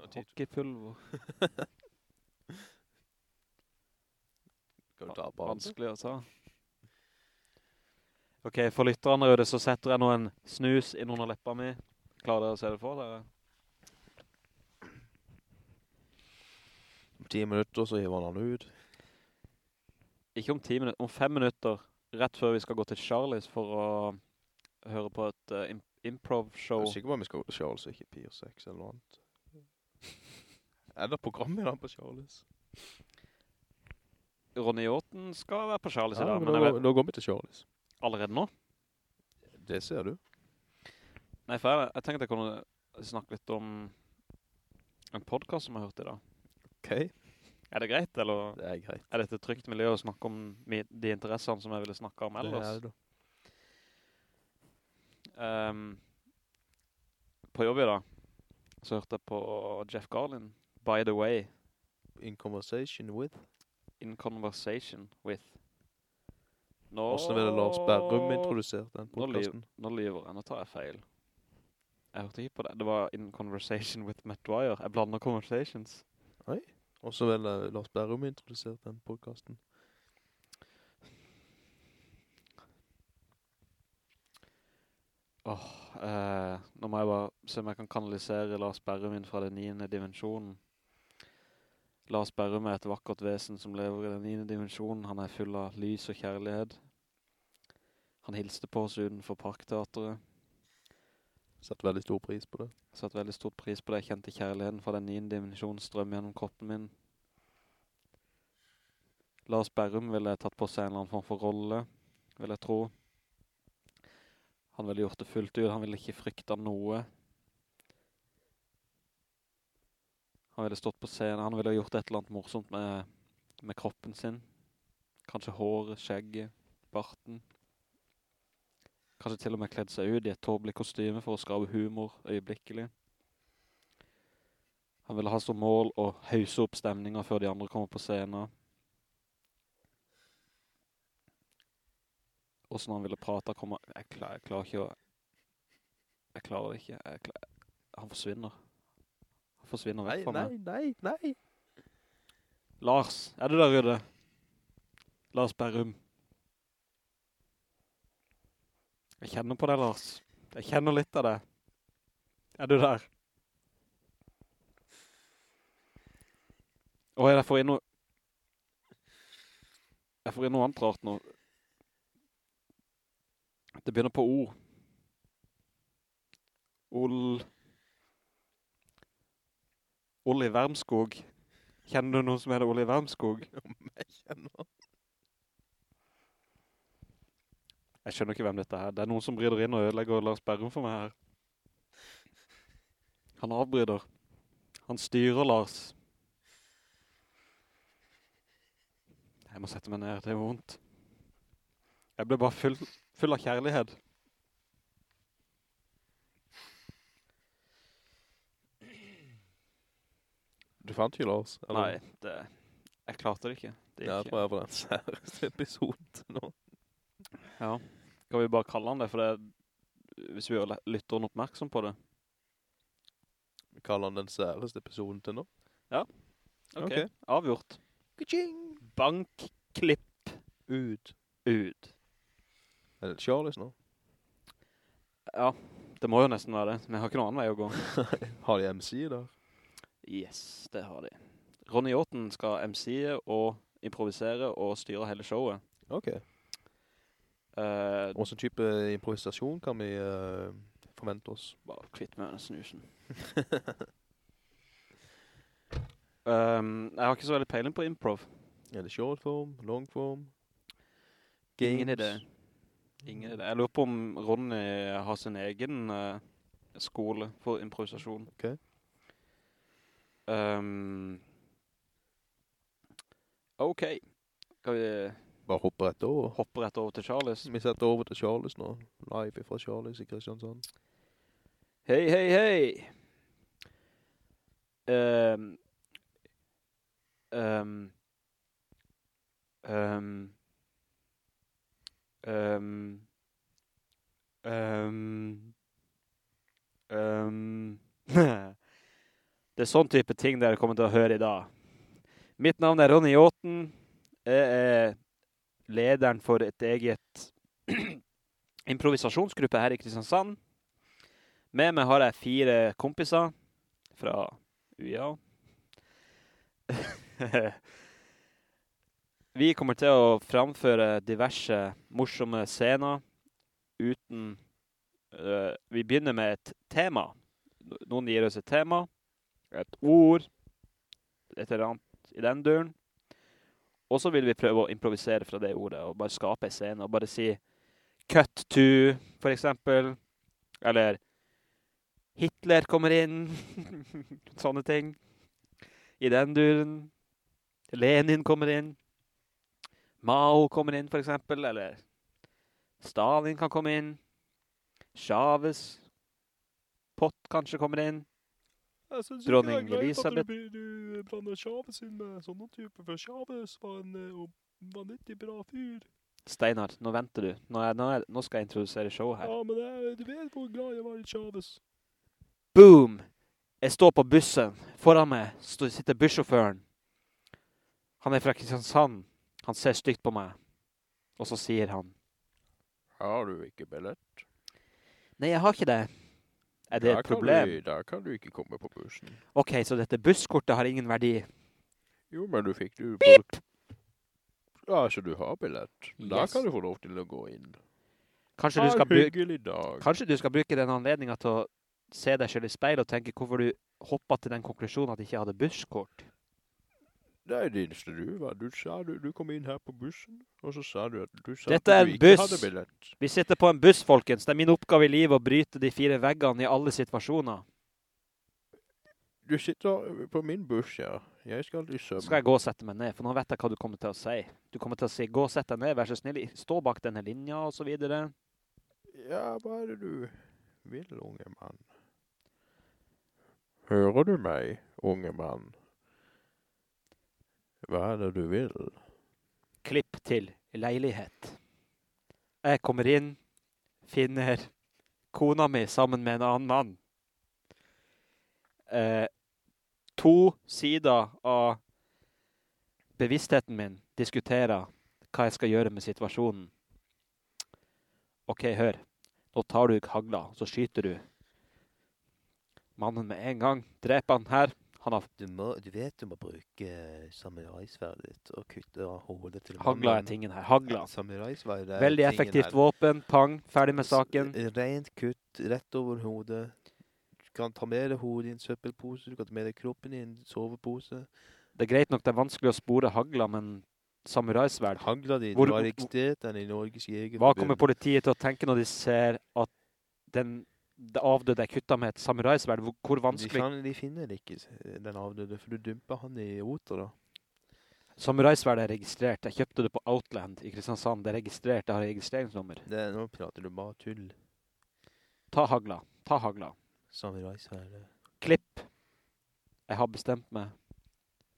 hockeypulver. Skal du ta på? Vanskelig å ta. Ok, for lytterne Røde, så setter jeg nå en snus inn under leppa mi. Klarer dere å se det for dere? Om ti minutter så hiver han ut. Ikke om ti minutter, om fem minutter. Rett før vi skal gå til Charlies for å høre på et uh, im improv-show. Jeg er sikker på om vi skal gå til Charles, ikke Pier 6 eller noe annet. er det program i dag på Charles? Ronny Hjorten skal være på Charlies i dag, men nå, nå går vi til Charlies. allerede nå. Det ser du. Nei, for jeg, jeg tenkte jeg kunne snakke litt om en podcast som jeg har hørt i dag. Ok, Er det greit, eller det er greit. er dette et trygt miljø å snakke om de interessene som jeg ville snakke om ellers? Det er det da. Ehm, på jobb i dag, så hørte jeg på Jeff Garlin, By the Way, In conversation with. In Conversation With. Nå, Hvordan vil Lars Berrum introdusert den podcasten? Nå lyver jeg, nå tar jeg feil. Jeg hørte ikke på det. Det var In Conversation with Matt Dwyer. Jeg blander conversations. Hvordan vil eh, Lars Berrum introdusert den podcasten? Åh, eh, nå må jeg bare se om jeg kan kanalisere Lars Berrum inn fra den niende dimensjonen. Lars Berrum er et vakkert vesen som lever i den ene dimensjonen. Han er full av lys og kjærlighet. Han hilste på oss utenfor Parkteateret. Satt veldig stor pris på det. Satt veldig stort pris på det. Jeg kjente kjærligheten fra den ene dimensjonen strømme gjennom kroppen min. Lars Berrum ville tatt på seg en eller annen form for rolle, vil jeg tro. Han ville gjort det fullt ut. Han ville ikke frykta noe. Han ville stått på scenen. Han ville gjort et eller annet morsomt med, med kroppen sin. Kanskje håret, skjegget, barten. Kanskje til og med kledd seg ut i et tåbelig kostyme for å skrabe humor øyeblikkelig. Han ville ha som mål å hause opp stemninger før de andre kommer på scenen. Hvordan han ville prate, kommer... Jeg, klarer, jeg klarer ikke å... Jeg klarer det ikke. Jeg klar, han forsvinner. Forsvinner vekk fra meg. nei, nei, nei. Lars, er du der Rydde? Lars Berrum. Jeg kjenner på deg, Lars. Jeg kjenner litt av det. Er du der? Åh, jeg får inn noe... Jeg får inn noe annet rart nå. Det begynner på O. Ol... Olli Vermskog. Kjenner du noen som heter Olli Vermskog? Jeg kjenner. Jeg skjønner ikke hvem dette er. Det er noen som bryter inn og ødelegger Lars Berrum for meg her. Han avbryter. Han styrer Lars. Jeg må sette meg ned, det er vondt. Jeg ble bare full, full av kjærlighet. Du fant ikke Lars? eller? Nei, det, jeg klarte det ikke. Det Ja, gikk jeg tror jeg var den særeste episoden nå. Ja. kan vi bare kalle han det, for det, hvis vi gjør lytteren oppmerksom på det. Vi kaller den den særeste episoden til nå. Ok, Ok. avgjort. Bank, klipp, Ut. ut. Er det Charlies nå? Ja, det må jo nesten være det, Vi har ikke noen annen vei å gå. Har de MC der? Yes, det har de. Ronny Åten skal MC-e og improvisere og styre hele showet. Ok. Uh, Hvilken type improvisasjon kan vi uh, forvente oss? bare kvitt med den snusen. um, jeg har ikke så veldig peiling på improv. Er det short form, long form? Ingen idé. Ingen idé. Jeg lurer på om Ronny har sin egen uh, skole for improvisasjon. Ok. Um, ok. Skal vi Bare hoppe rett over. hoppe rett over til Charles? Vi setter over til Charles nå. Live fra Charles i Kristiansand. Hei, hei, hei. Um, um, um, um, um, um. Det er sånn type ting dere kommer til å høre i dag. Mitt navn er Ronny Åten. Jeg er lederen for et eget improvisasjonsgruppe her i Kristiansand. Med meg har jeg fire kompiser fra UiA. Vi kommer til å framføre diverse morsomme scener uten... Uh, vi begynner med et tema. Noen gir oss et tema, et ord, et eller annet i den duren. Og så vil vi prøve å improvisere fra det ordet, og bare skape en scene, og bare si cut to, for eksempel. Eller Hitler kommer inn. Sånne ting. I den duren. Lenin kommer inn. Mao kommer inn, for eksempel. Eller Stalin kan komme inn. Chavez. pott kanskje kommer inn. Synes Dronning Elisabeth. Du, du blander Chavez inn med sånne typer, for Chavez var en uh, vanvittig bra fyr. Steinar, nå venter du. Nå, er, nå, er, nå skal jeg introdusere show her. Ja, men er, du vet hvor glad jeg var i Chavez. Boom! Jeg står på bussen. Foran meg står, sitter bussjåføren. Han er fra Kristiansand. Han ser stygt på meg. Og så sier han, Har du ikke billett? Nei, jeg har ikke det. Er det Da et problem? Du, da kan du ikke komme på bussen. Ok, så dette busskortet har ingen verdi. Jo, men du fikk du... Beep! Ja, så du har billett. Da Yes. kan du få lov til å gå inn. Kanskje du kanskje du skal bruke den anledningen til å se deg selv i speil og tenke hvorfor du hoppet til den konklusjonen at du ikke hadde busskort. Det er det eneste du var. Du sa du, du kom inn her på bussen, og så sa du at du sa Dette er du en buss. Vi sitter på en buss, folkens. Det er min oppgave i livet å bryte de fire veggene i alle situasjoner. Du sitter på min buss, ja. Jeg skal i søvn. skal jeg gå og sette meg ned, for nå vet jeg hva du kommer til å si. Du kommer til å si, gå og sette deg ned, vær så snill, stå bak denne linja, og så videre. Ja, hva er det du vil, unge mann? Hører du meg, unge mann? Hva er det du vil? Klipp til leilighet. Jeg kommer inn, finner kona mi sammen med en annen mann. Eh, to sider av bevisstheten min diskuterer hva jeg skal gjøre med situasjonen. Ok, hør. Nå tar du hagla, så skyter du. Mannen med en gang. Dreper han her. Han har Du, må, du vet du må bruke samuraisverdet ditt og kutte hodet til hagla er tingen her. Hagla. Samuraisverdet er Veldig effektivt her. våpen. Pang. Ferdig med saken. Rent kutt, rett over hodet. Du kan ta med deg hodet i en søppelpose, du kan ta med deg kroppen i en sovepose. Det er greit nok det er vanskelig å spore hagla, men samuraisverd. Hagla din Hvor- var registrert den i Norges Jegerforbund. Hva kommer politiet til å tenke når de ser at den det avdøde er kuttet med et samuraisverd? Hvor, hvor De, vanskelig kan, de finner ikke, den avdøde, for du dumper han i rota da. Samuraisverd er registrert. Jeg kjøpte det på Outland i Kristiansand. Det er registrert. Det har registreringsnummer. Det, nå prater du bare tull. Ta hagla. Ta hagla. Samuraisverd. Klipp. Jeg har bestemt meg.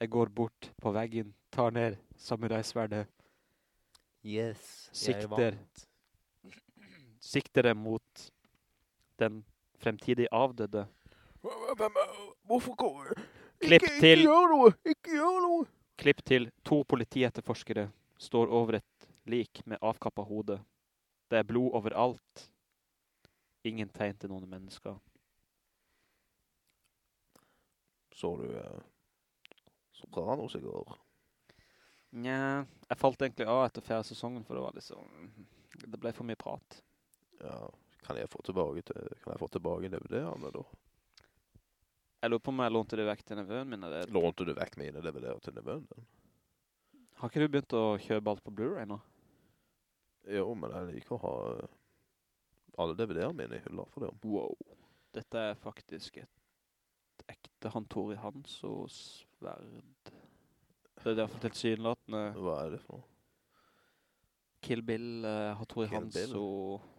Jeg går bort på veggen, tar ned samuraisverdet, Yes. sikter, sikter det mot den fremtidig avdøde. Hvorfor går Klipp til- Ikke gjør noe! Ikke gjør noe! Klipp til to politietterforskere står over et lik med avkappet hode. Det er blod overalt. Ingen tegn til noen mennesker. Så du så bra i går? Nja, jeg falt egentlig av etter fjerde sesongen, for det var liksom... Det ble for mye prat. Ja, kan jeg få tilbake til, kan jeg få tilbake DVD-ene da? Jeg lurer på om jeg lånte det vekk til nevøen min. Eller? Lånte du vekk mine DVD-er til nevøen din? Har ikke du begynt å kjøpe alt på Blu-ray nå? Jo, men jeg liker å ha eh, alle DVD-ene mine i hylla for det. Wow. Dette er faktisk et ekte Hantori og sverd. Det er derfor tilsynelatende Hva er det for noe? Kill Bill, uh, Hattori Hans Bill. Hanso.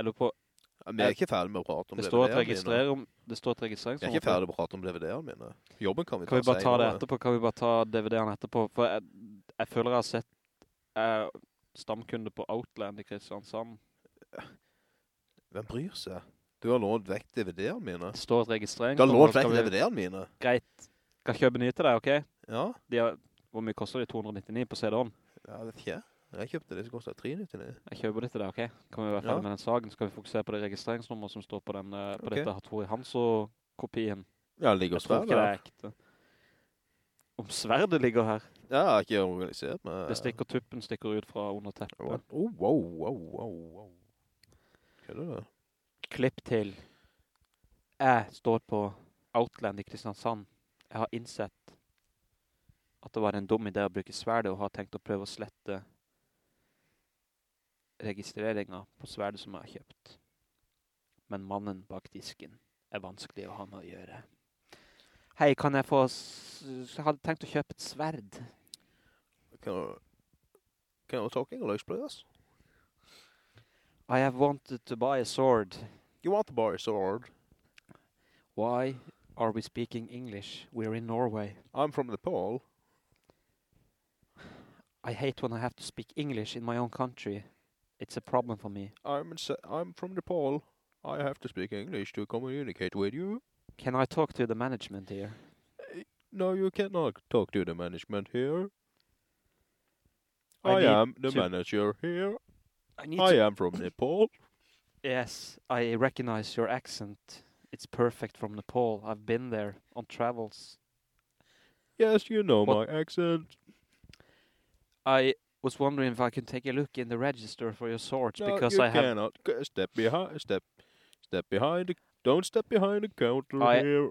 Jeg lurer på, Ja, Vi er ikke ferdig med å prate om det står DVD-ene mine. om, det står et registrering. Vi er ikke ferdig med å prate om DVD-ene mine. Jobben kan vi ta Kan vi bare ta det etterpå? Kan vi bare ta DVD-ene etterpå? For jeg, jeg føler jeg har sett jeg er stamkunde på Outland i Kristiansand. Hvem bryr seg? Du har lånt vekk DVD-ene mine. Det står et Du har lånt vekk DVD-ene mine. Greit. Kan kjøpe nye til deg, ok? Ja, De har, hvor mye koster de? 299 på CD-on? jeg vet ikke. Jeg kjøpte det som kostet 399. Jeg kjøper det til deg, ok? Kan vi være ferdig Ja. med den saken? Skal vi fokusere på det registreringsnummeret som står på, den, eh, på okay. dette Hattori Hanso-kopien? Ja, det ligger Jeg tror ikke det er ekte. Om sverdet ligger her. Ja, ikke organisert men... Det stikker tuppen stikker ut fra under teppet. oh, wow, wow, wow, wow. Hva er det da? Klipp til. Jeg står på Outland i Kristiansand. Jeg har innsett at det var en dum idé å bruke sverdet og har tenkt å prøve å slette registreringa på sverdet som jeg har kjøpt. Men mannen bak disken er vanskelig å ha med å gjøre. Hei, kan jeg få... Jeg hadde tenkt å kjøpe et sverd. Can I, can I talk engelsk, please? I have wanted to buy a sword. You want to buy a sword? Why are we speaking English? We're in Norway. I'm from Nepal. I hate when I have to speak English in my own country. It's a problem for me. I'm I'm from Nepal. I have to speak English to communicate with you. Can I talk to the management here? Eh, no, you cannot talk to the management here. I I, am the manager here. I I am from Nepal. Yes, I recognize your accent. It's perfect from Nepal. I've been there on travels. Yes, you know What- my accent. I was wondering if I can take a look in the register for your swords No, because you I have cannot. Step behind. Step. Step behind. The, don't step behind the counter I- here.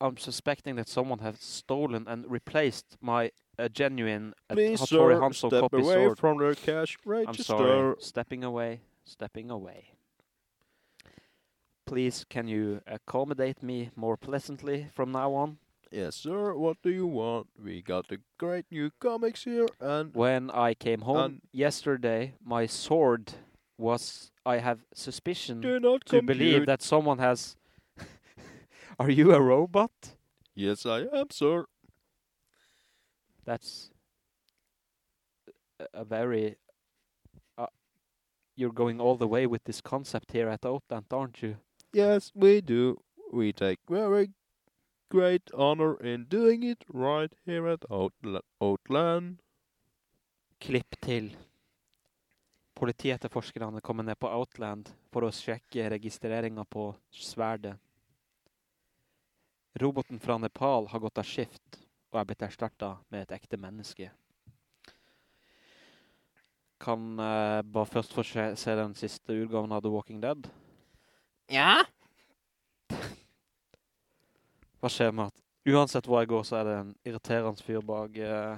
I'm suspecting that someone has stolen and replaced my uh, genuine uh, Please, Hattori Hanzo step copy away sword. from the cash register. I'm sorry. Stepping away. Stepping away. Please, can you accommodate me more pleasantly from now on? Yes, sir. What do you want? We got the great new comics here, and When I came home yesterday, my sword was. I have suspicion do not to believe that someone has. Are you a robot? Yes, I am, sir. That's a- a very. Uh, you're going all the way with this concept here at Outland, aren't you? Yes, we do. We take very great honor in doing it right here at Outla- Outland. Klipp til. Politietterforskerne kommer ned på Outland for å sjekke registreringen på sverdet. Roboten fra Nepal har gått av skift og er blitt erstartet med et ekte menneske. Kan uh, bare først få se, se den siste utgaven av The Walking Dead. Ja? Hva skjer med at uansett hvor jeg går, så er det en irriterende fyr bak eh,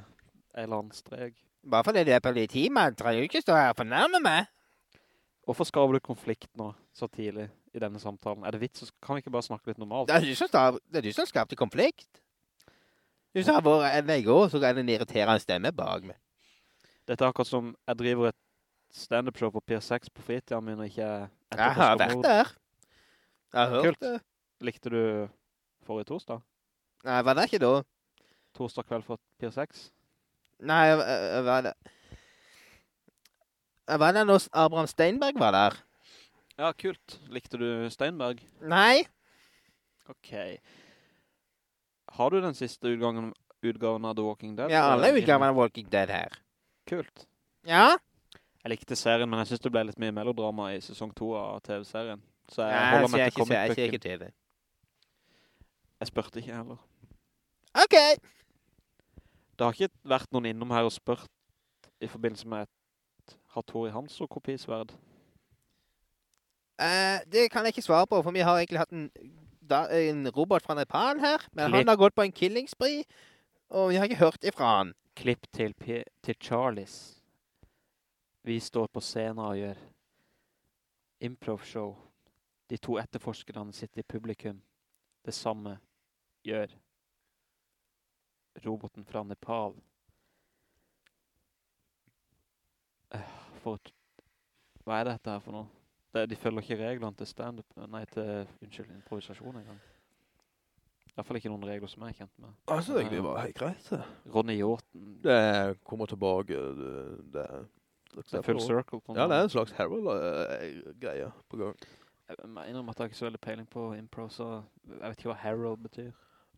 en eller annen streg. Bare fordi du er politimann, trenger du ikke stå her og fornærme meg. Hvorfor skaper du konflikt nå, så tidlig i denne samtalen? Er det vits, så kan vi ikke bare snakke litt normalt? Det er du som, stav, det er du som skapte konflikt. Du sa hvor jeg går, så er det en irriterende stemme bak meg. Dette er akkurat som jeg driver et stand-up-show på PS6 på fritiden min, og ikke Jeg har vært der. Jeg har hørt Kult. det. Likte du forrige torsdag? Nei, var det ikke da. Torsdag kveld for Pier 6? Nei, var det... Var det når Abraham Steinberg var der. Ja, kult. Likte du Steinberg? Nei. Ok. Har du den siste utgangen, utgaven av The Walking Dead? Ja, alle utgavene av Walking Dead her. Kult. Ja? Jeg likte serien, men jeg synes det ble litt mye melodrama i sesong 2 av TV-serien. Så jeg holder meg til ikke, jeg ser ikke det. Jeg spørte ikke heller. OK. Det har ikke vært noen innom her og spurt i forbindelse med et Hattori og kopisverd. Uh, det kan jeg ikke svare på, for vi har egentlig hatt en, da, en robot fra Nepal her. Men Klipp. han har gått på en killingsbri, og vi har ikke hørt ifra han. Klipp til, P til Charlies. Vi står på scenen og gjør improv-show. De to etterforskerne sitter i publikum. Det samme gjør roboten fra Nepal. Eh, For. Hva er dette her for noe? Det, de følger ikke reglene til stand-up, nei, til, unnskyld, improvisasjon engang. I hvert fall ikke noen regler som jeg er kjent med. Altså, egentlig var helt greit. Ronny Hjorten, Det kommer tilbake, det, det, det, det er full circle Ja, det er en slags Harold-greie på gang. Jeg mener om at jeg har ikke så veldig peiling på impro, så jeg vet ikke hva Harold betyr.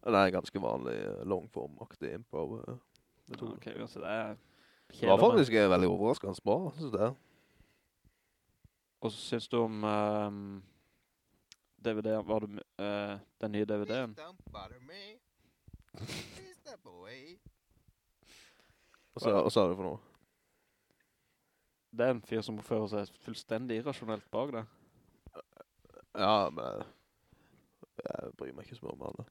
Det er ganske vanlig eh, longform-aktig improv. eh, metode. Ok, altså det er Det var faktisk eh, veldig overraskende bra, synes jeg. Og så synes du om um, DVD, var det uh, den nye DVD-en? Hva sa du så det for noe. Det er en fyr som fører seg fullstendig irrasjonelt bak det. Ja, men jeg bryr meg ikke så mye om han.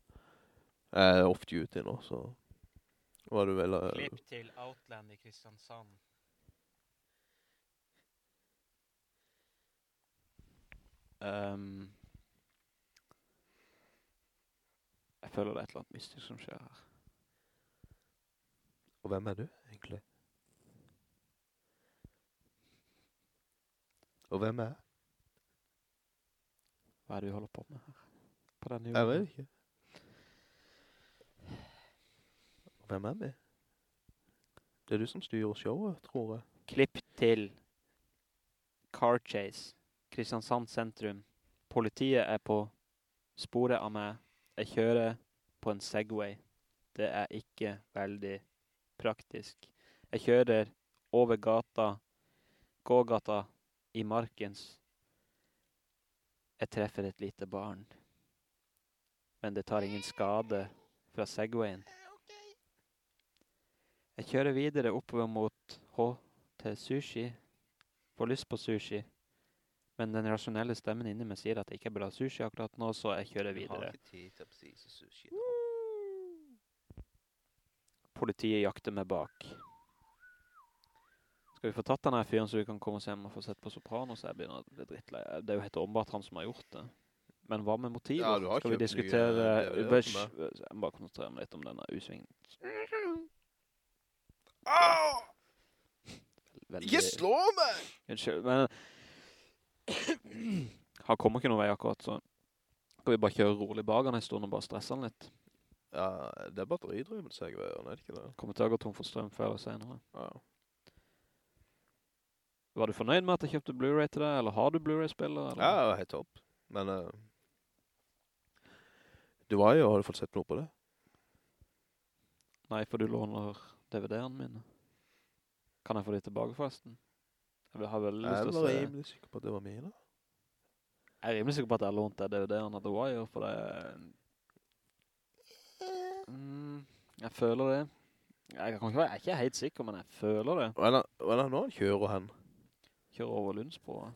Jeg er off-duty nå, så hva du vil. Klipp til Outland i Kristiansand. Um, jeg føler det er et eller annet mystisk som skjer her. Og hvem er du, egentlig? Og hvem er? jeg? Hva er det du holder på med her? På denne Jeg vet ikke. Hvem er vi? Det er du som styrer showet, tror jeg. Klipp til Car Chase, Kristiansand sentrum. Politiet er på sporet av meg. Jeg kjører på en Segway. Det er ikke veldig praktisk. Jeg kjører over gata, gågata i markens. Jeg treffer et lite barn. Men det tar ingen skade fra Segwayen. Jeg kjører videre oppover mot H til sushi. Får lyst på sushi. Men den rasjonelle stemmen inni meg sier at jeg ikke bør ha sushi akkurat nå, så jeg kjører videre. tid til å spise sushi. Politiet jakter meg bak. Skal vi få tatt denne fyren så vi kan komme oss hjem og få sett på Sopranos? Jeg begynner å bli drittlei. Det er jo helt åpenbart han som har gjort det. Men hva med motiver? Ja, Skal vi diskutere... nye Jeg må bare konsentrere meg litt om denne usvingen. Veldig- Ikke slå meg! Unnskyld, men han kommer ikke noen vei akkurat, så Kan vi bare kjøre rolig bak han en stund og bare stresse han litt. Ja, det er batteridrevet segwayeren, er det ikke det? Kommer til å gå tom for strøm før eller senere. Ja. Var du fornøyd med at jeg kjøpte Blu-ray til deg, eller har du Blu-ray-spiller? Ja, helt topp. Men uh, du var jo, har du fått sett noe på det? Nei, for du låner DVD-ene mine. Kan jeg få de tilbake forresten? Jeg har veldig lyst til å se. rimelig sikker på at det var mine. Jeg er rimelig sikker på at jeg lånte DVD-ene av The Wire, for det er... Mm, jeg føler det. Jeg, kan ikke, være- jeg er ikke helt sikker, men jeg føler det. Hva er det, er nå han kjører hen? Kjører over Lundsbroa.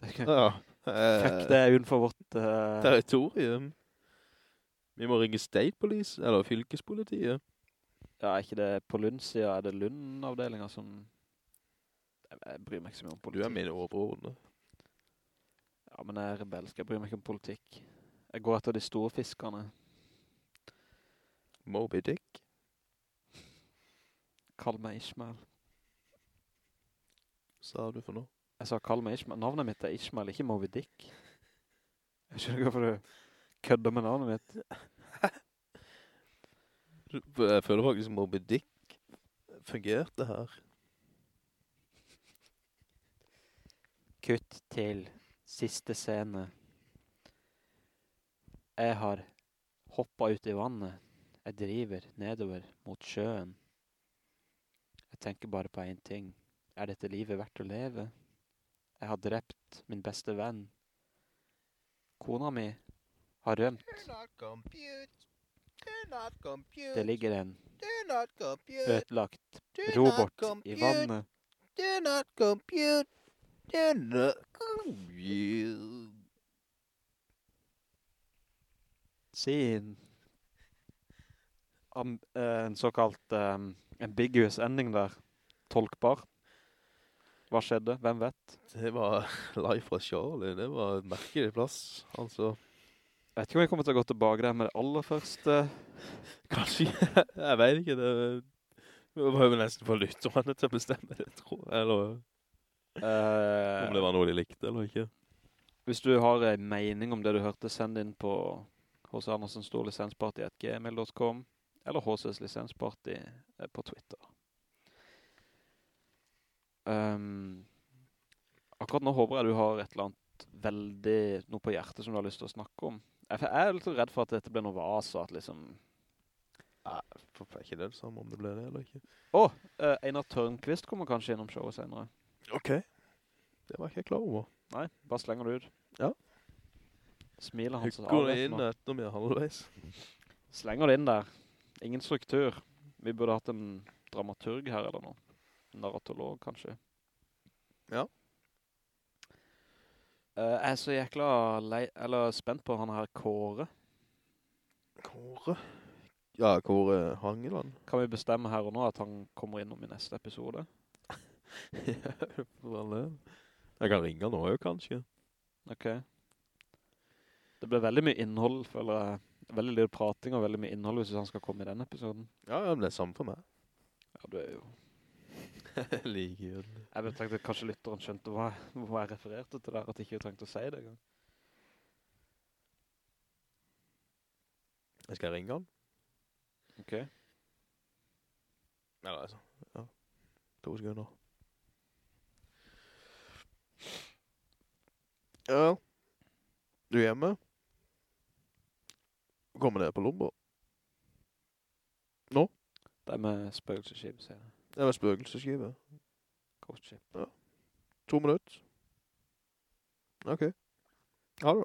Det kan... Ja. Fuck, det er utenfor vårt... Uh... Territorium. Vi må ringe State Police, eller fylkespolitiet. Ja, er ikke det på Lundsida? Er det Lund-avdelingen som... Jeg, bryr meg ikke så mye om politikk. Du er min overordnede. Ja, men jeg er rebelsk. Jeg bryr meg ikke om politikk. Jeg går etter de store fiskerne. Moby Dick. Kall meg Ishmael. Sa du for noe? Jeg sa kall meg Ishmael. Navnet mitt er Ishmael, ikke Moby Dick. Jeg skjønner ikke hvorfor du kødder med navnet mitt. Jeg føler faktisk Moby Dick fungerte her. Kutt til siste scene. Jeg har hoppet ut i vannet. Jeg driver nedover mot sjøen. Jeg tenker bare på en ting. Er dette livet verdt å leve? Jeg har drept min beste venn. Kona mi har rømt. Det ligger en ødelagt robot i vannet. Do not compute. Do not compute. Si en, eh, en såkalt um, ambiguous ending der. Tolkbar. Hva skjedde? Hvem vet? Det var live fra Charlie. Det var en merkelig plass. Altså, Jeg vet ikke om jeg kommer til å gå tilbake der med det aller første. kanskje, jeg vet ikke, det, var jo nesten for lytterne til å bestemme det, tror jeg. Eller uh, om det var noe de likte, eller ikke. hvis du har en mening om det du hørte, send inn på hos Andersen Stor Lisensparty at gmail.com eller HCs Lisensparty eh, på Twitter. Um, akkurat nå håper jeg du har et eller annet veldig, noe på hjertet som du har lyst til å snakke om. Jeg jeg er litt redd for at dette blir noe vas, og at liksom... Nei, for er ikke det det samme om det blir det, eller ikke? Åh, eh, Einar Tørnqvist kommer kanskje gjennom showet senere. Ok. Det var ikke jeg klar over. Nei, bare slenger det ut. Ja. Smiler hans Hugger det inn etter vi er halvveis. Slenger det inn der. Ingen struktur. Vi burde hatt en dramaturg her eller noe. En narratolog, kanskje. Ja. Eh, jeg er så jækla lei, eller spent på han her Kåre. Kåre? Ja, Kåre Hangeland. Kan vi bestemme her og nå at han kommer innom i neste episode? ja. Jeg kan ringe nå jo, kanskje. Ok. Det blir veldig mye innhold, føler jeg. Veldig lite prating og veldig mye innhold hvis han skal komme i denne episoden. Ja, det er samme for meg. Ja, du er jo... Likegyldig. Jeg bare tenkte at kanskje lytteren skjønte hva, hva jeg refererte til der, at jeg ikke trengte å si det engang. Jeg skal ringe han. Ok. Eller altså, ja. To sekunder. Ja. Du er hjemme? Kommer ned på Lombo? Nå? Det er med spøkelseskip, sier jeg. Det var spøkelseskive. Ghost Ja. To minutter. Ok. Ha det da.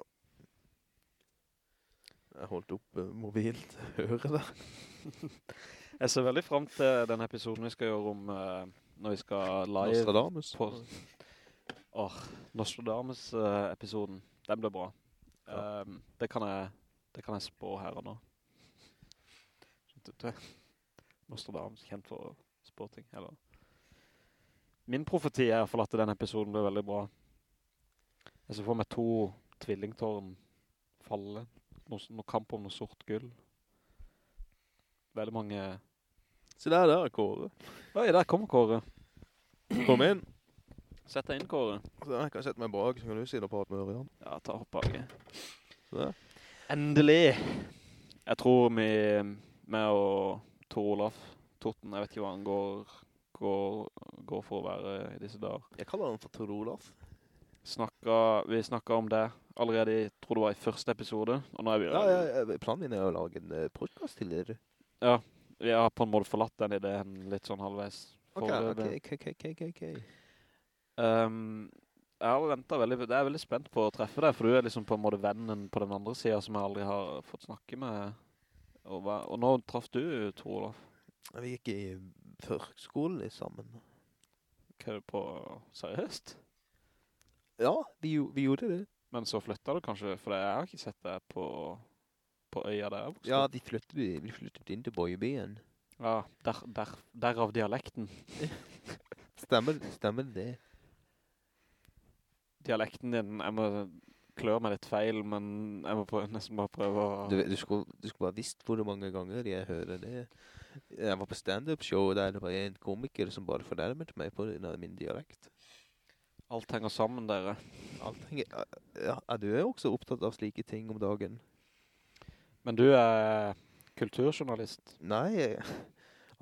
Jeg holdt opp uh, mobilt høret der. Jeg ser veldig frem til den episoden vi skal gjøre om uh, når vi skal live Nostradamus. på oh, Nostradamus-episoden. Den ble bra. Ja. Um, det, kan jeg, det kan jeg spå her og nå. Nostradamus, kjent for å ting, eller? Min profeti er i hvert fall at denne episoden ble veldig bra. Jeg ser for meg to tvillingtårn falle. Noe, noe kamp om noe sort gull. Veldig mange... Se der, der er Kåre. Oi, der kommer Kåre. Kom inn. Sett deg inn, Kåre. Så jeg kan sette meg bak, så kan du si det på prate med Ørjan. Ja, ta opp bak. Endelig! Jeg tror vi, med og Tor Olaf Torten, jeg vet ikke hva han går, går, går for å være i disse dager. Jeg kaller han for Tor Olav. Snakket, vi snakket om det allerede, jeg tror det var i første episode, og nå er vi, Ja, ja, ja, planen min er å lage en uh, podcast til dere. vi har på en måte forlatt den ideen litt sånn halvveis. Ok, ok, ok, ok, ok, ok. Um, jeg har ventet veldig, jeg er veldig spent på å treffe deg, for du er liksom på en måte vennen på den andre siden som jeg aldri har fått snakke med. Og, og nå traff du, Tor Olaf. Vi gikk i førskolen sammen. Hva er det på seriøst? Ja, vi, vi gjorde det. Men så flyttet du kanskje, for jeg har ikke sett deg på, på øya der. Ja, de flyttet, vi flyttet inn til Bøyebyen. ja der, der, derav dialekten. Stemmer, stemmer det? Dialekten din, jeg må kløre meg litt feil, men jeg må prøve, nesten bare prøve å... Du, du, skulle, du skulle bare visst hvor mange ganger jeg hører det. Jeg var på stand-up-show der det var en komiker som bare fornærmet meg på grunn av min dialekt. Alt henger sammen, dere. Alt henger, ja, du er jo også opptatt av slike ting om dagen. Men du er kulturjournalist. Nei,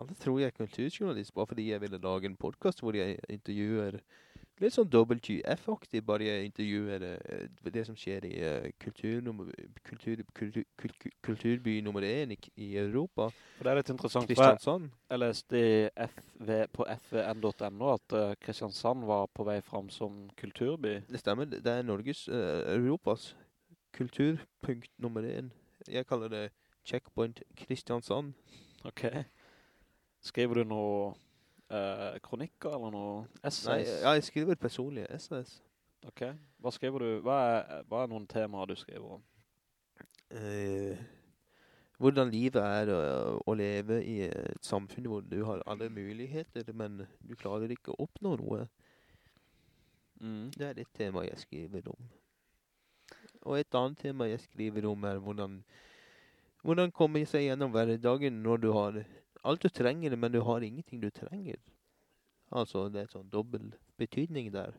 alle tror jeg er kulturjournalist bare fordi jeg ville lage en podcast hvor jeg intervjuer litt sånn WTF-aktig, bare jeg intervjuer eh, det som skjer i uh, kultur, nummer- kultur, kultur, kultur, kulturby nummer 1 i, i Europa, For det er litt interessant. for jeg leste FV, på fvn.no at uh, Kristiansand var på vei fram som kulturby. Det stemmer, det er Norges, uh, Europas kulturpunkt nummer 1. Jeg kaller det Checkpoint Kristiansand. Ok. Skriver du noe eh, kronikker eller noe Nei, ja, jeg skriver personlige essays. Ok. Hva skriver du? Hva er, hva er noen temaer du skriver om? eh, hvordan livet er å, å leve i et samfunn hvor du har alle muligheter, men du klarer ikke å oppnå noe. Mm. Det er et tema jeg skriver om. Og et annet tema jeg skriver om er hvordan, hvordan komme seg gjennom hverdagen når du har alt du trenger, men du har ingenting du trenger. Altså, det er sånn dobbelt betydning der.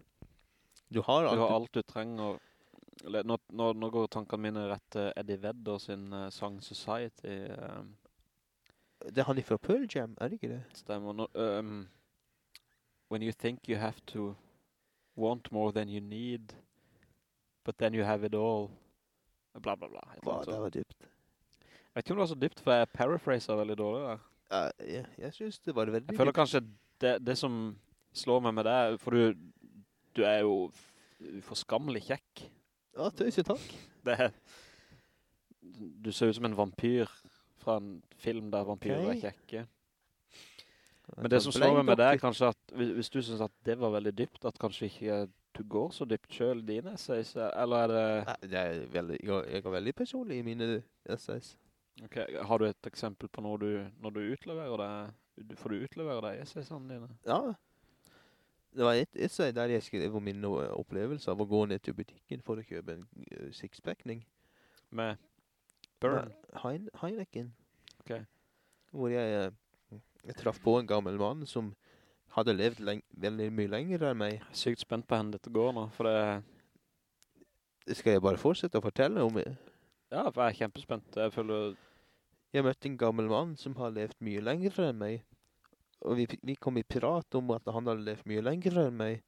Du har Du alt har du alt du trenger. Nå, nå, nå går tankene mine rett til Eddie Vedder sin uh, sang Society. Um. Det er han fra Pearl Jam, er det ikke det? stemmer. Nå, um, when you think you have to want more than you need, but then you have it all. Bla, bla, bla. Wow, det var dypt. Jeg vet ikke om det var så dypt, for jeg paraphraser veldig dårlig der. Ja, jeg, jeg synes det var veldig Jeg føler kanskje det, det som slår meg med det, for du, du er jo uforskammelig kjekk. Ja, tusen takk. Det du ser ut som en vampyr fra en film der vampyrer okay. er kjekke. Men det som slår meg med det er kanskje at hvis du synes at det var veldig dypt, at kanskje ikke du går så dypt selv i dine essays, eller er det... Nei, det er veldig, jeg, jeg er veldig personlig i mine essays. Ok, har du et eksempel på når du, når du utleverer det? Får du utlevere det i essaysene dine? Ja. Det var et essay der jeg skrev om min opplevelse av å gå ned til butikken for å kjøpe en uh, sixpackning. Med Burn? Med Hein, Heineken. Ok. Hvor jeg, eh, jeg traff på en gammel mann som hadde levd veldig mye lenger enn meg. Sykt spent på henne dette går nå, for det... Skal jeg bare fortsette å fortelle om det? Ja, for jeg er kjempespent. Jeg føler jeg møtte en gammel mann som har levd mye lenger enn meg. Og vi, vi kom i pirat om at han hadde levd mye lenger enn meg.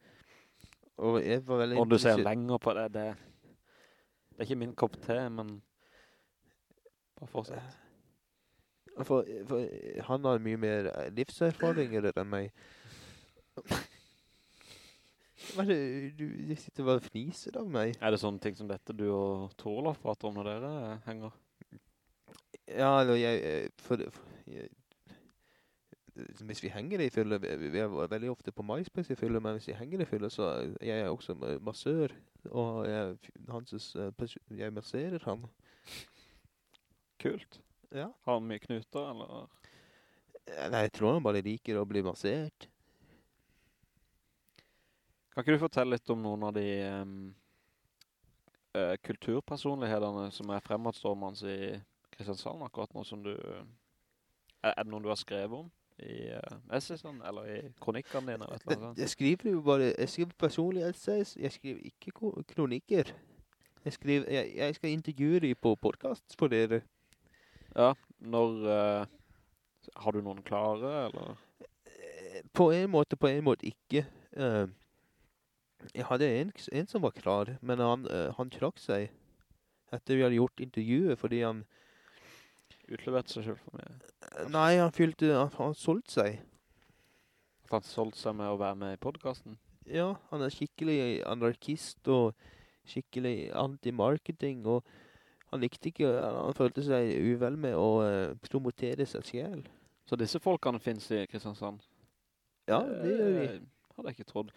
Og jeg var veldig... Og du ser lenger på det, det, det er ikke min kopp te, men bare fortsett. For, for han har mye mer eh, livserfaringer enn meg. Er det, du, du sitter bare og fniser av meg. Er det sånne ting som dette du og Torolaf prater om når dere eh, henger? Ja, eller jeg, eh, for, for jeg, hvis vi henger i fylle, vi er veldig ofte på MySpace i fylle, men hvis vi henger i fylle, så er jeg også massør, og jeg, hans, eh, jeg masserer han. Kult. Ja. Har han mye knuter, eller? Eh, Nei, jeg tror han bare liker å bli massert. Kan ikke du fortelle litt om noen av de um, uh, kulturpersonlighetene som er fremadstormans i Kristiansand akkurat nå, som du... Er, er det noen du har skrevet om i uh, essaysene, eller i kronikkene dine, eller eller Jeg skriver jo bare, jeg skriver personlige essays, jeg skriver ikke kronikker. Jeg, skriver, jeg, jeg skal intervjue dem på podcast for dere. Ja, når... uh, har du noen klare, eller? Eh, På en måte, på en måte ikke. Eh, jeg hadde en, en som var klar, men han, eh, han trakk seg etter vi hadde gjort intervjuet, fordi han, Utlevert seg selv for meg. eh, nei, han fylte, han, han solgte seg. At han solgte seg med å være med i podcasten. Ja, han er skikkelig anarkist og skikkelig anti-marketing, og han likte ikke, han følte seg uvel med å eh, promotere seg selv. Så disse folkene finnes i Kristiansand? Ja, det gjør vi. Hadde jeg ikke trodd.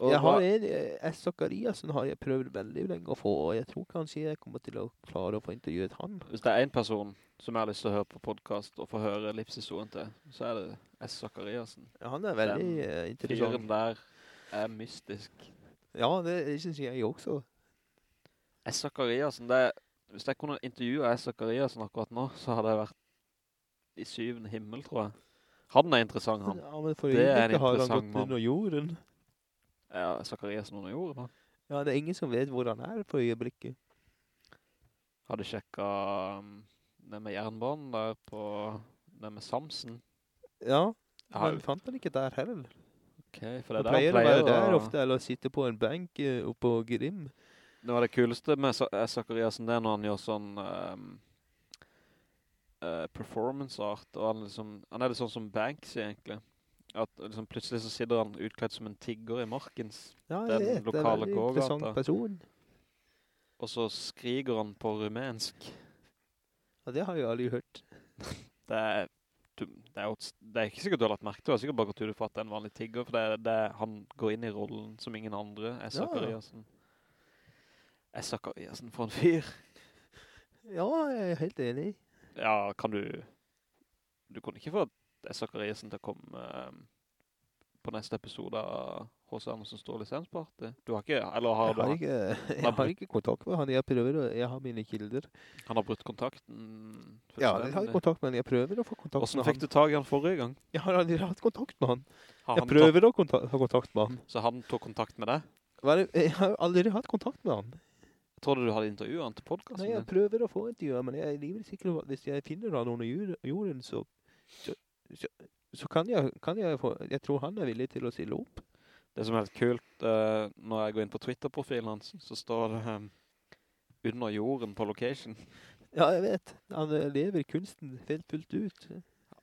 Og Jeg har en, eh, S. Zakariasen har jeg prøvd veldig lenge å få, og jeg tror kanskje jeg kommer til å klare å få intervjuet han. Hvis det er en person som jeg har lyst til å høre på podcast og få høre livshistorien til, så er det S. Zakariasen. Ja, han er veldig Den interessant. Fyren der er mystisk. Ja, det, det synes jeg også. S. Zakariasen, det hvis jeg kunne intervjue S. Zakariasen akkurat nå, så hadde jeg vært i syvende himmel, tror jeg. Han er interessant, han. Ja, men for Det er en øyeblikket har han gått under jorden. Ja, Zakariasen under jord, da. Ja, det er ingen som vet hvordan han er på øyeblikket. Hadde sjekket um, det med jernbanen der på, det med Samsen. Ja, Jeg men fant han ikke der heller. ok, for det er der pleier han å være der ofte, eller sitte på en benk eh, oppe på Grim. Det var det kuleste med Sa- eh, Zakariasen, det er når han gjør sånn um, uh, performance art, og han, liksom, han er litt sånn som Banksy egentlig. At liksom, plutselig så sitter han utkledd som en tigger i markens, Ja, Den gågata. Ja, det er en lokale veldig gågata. interessant person. og så skriger han på rumensk. Ja, det har jeg aldri hørt. Det er, du, det er, det er ikke sikkert du har lagt merke til, det er sikkert bare at du for at det er en vanlig tigger, for det, det, han går inn i rollen som ingen andre, er Zakariasen. Er Zachariasen for en fyr? Ja, jeg er helt enig. Ja, kan du... Du kunne ikke få Zakariasen til å komme eh, på neste episode av H.C. Andersen Står lisensparti? Du har ikke, eller har Jeg du, har ikke, jeg har ikke kontakt med han. Jeg prøver jeg har mine kilder. han har brutt kontakten Ja, jeg har kontakt med han. Jeg prøver å få kontakt Hvordan med fikk du tag i han forrige gang? Jeg har aldri hatt kontakt med han. Har Jeg han prøver å kontak ha kontakt med han. så han tok kontakt med deg? Er? Jeg har aldri hatt kontakt med han. Tror du du hadde intervjuet han til podcasten Nei, jeg prøver å få intervjuet, men jeg er livet sikker på at hvis jeg finner han under jorden, så, så, så, så kan, jeg, kan jeg få, jeg tror han er villig til å stille opp. Det som er helt kult, uh, når jeg går inn på Twitter-profilen hans, så står det um, under jorden på location. Ja, jeg vet. Han eh, lever kunsten helt fullt ut.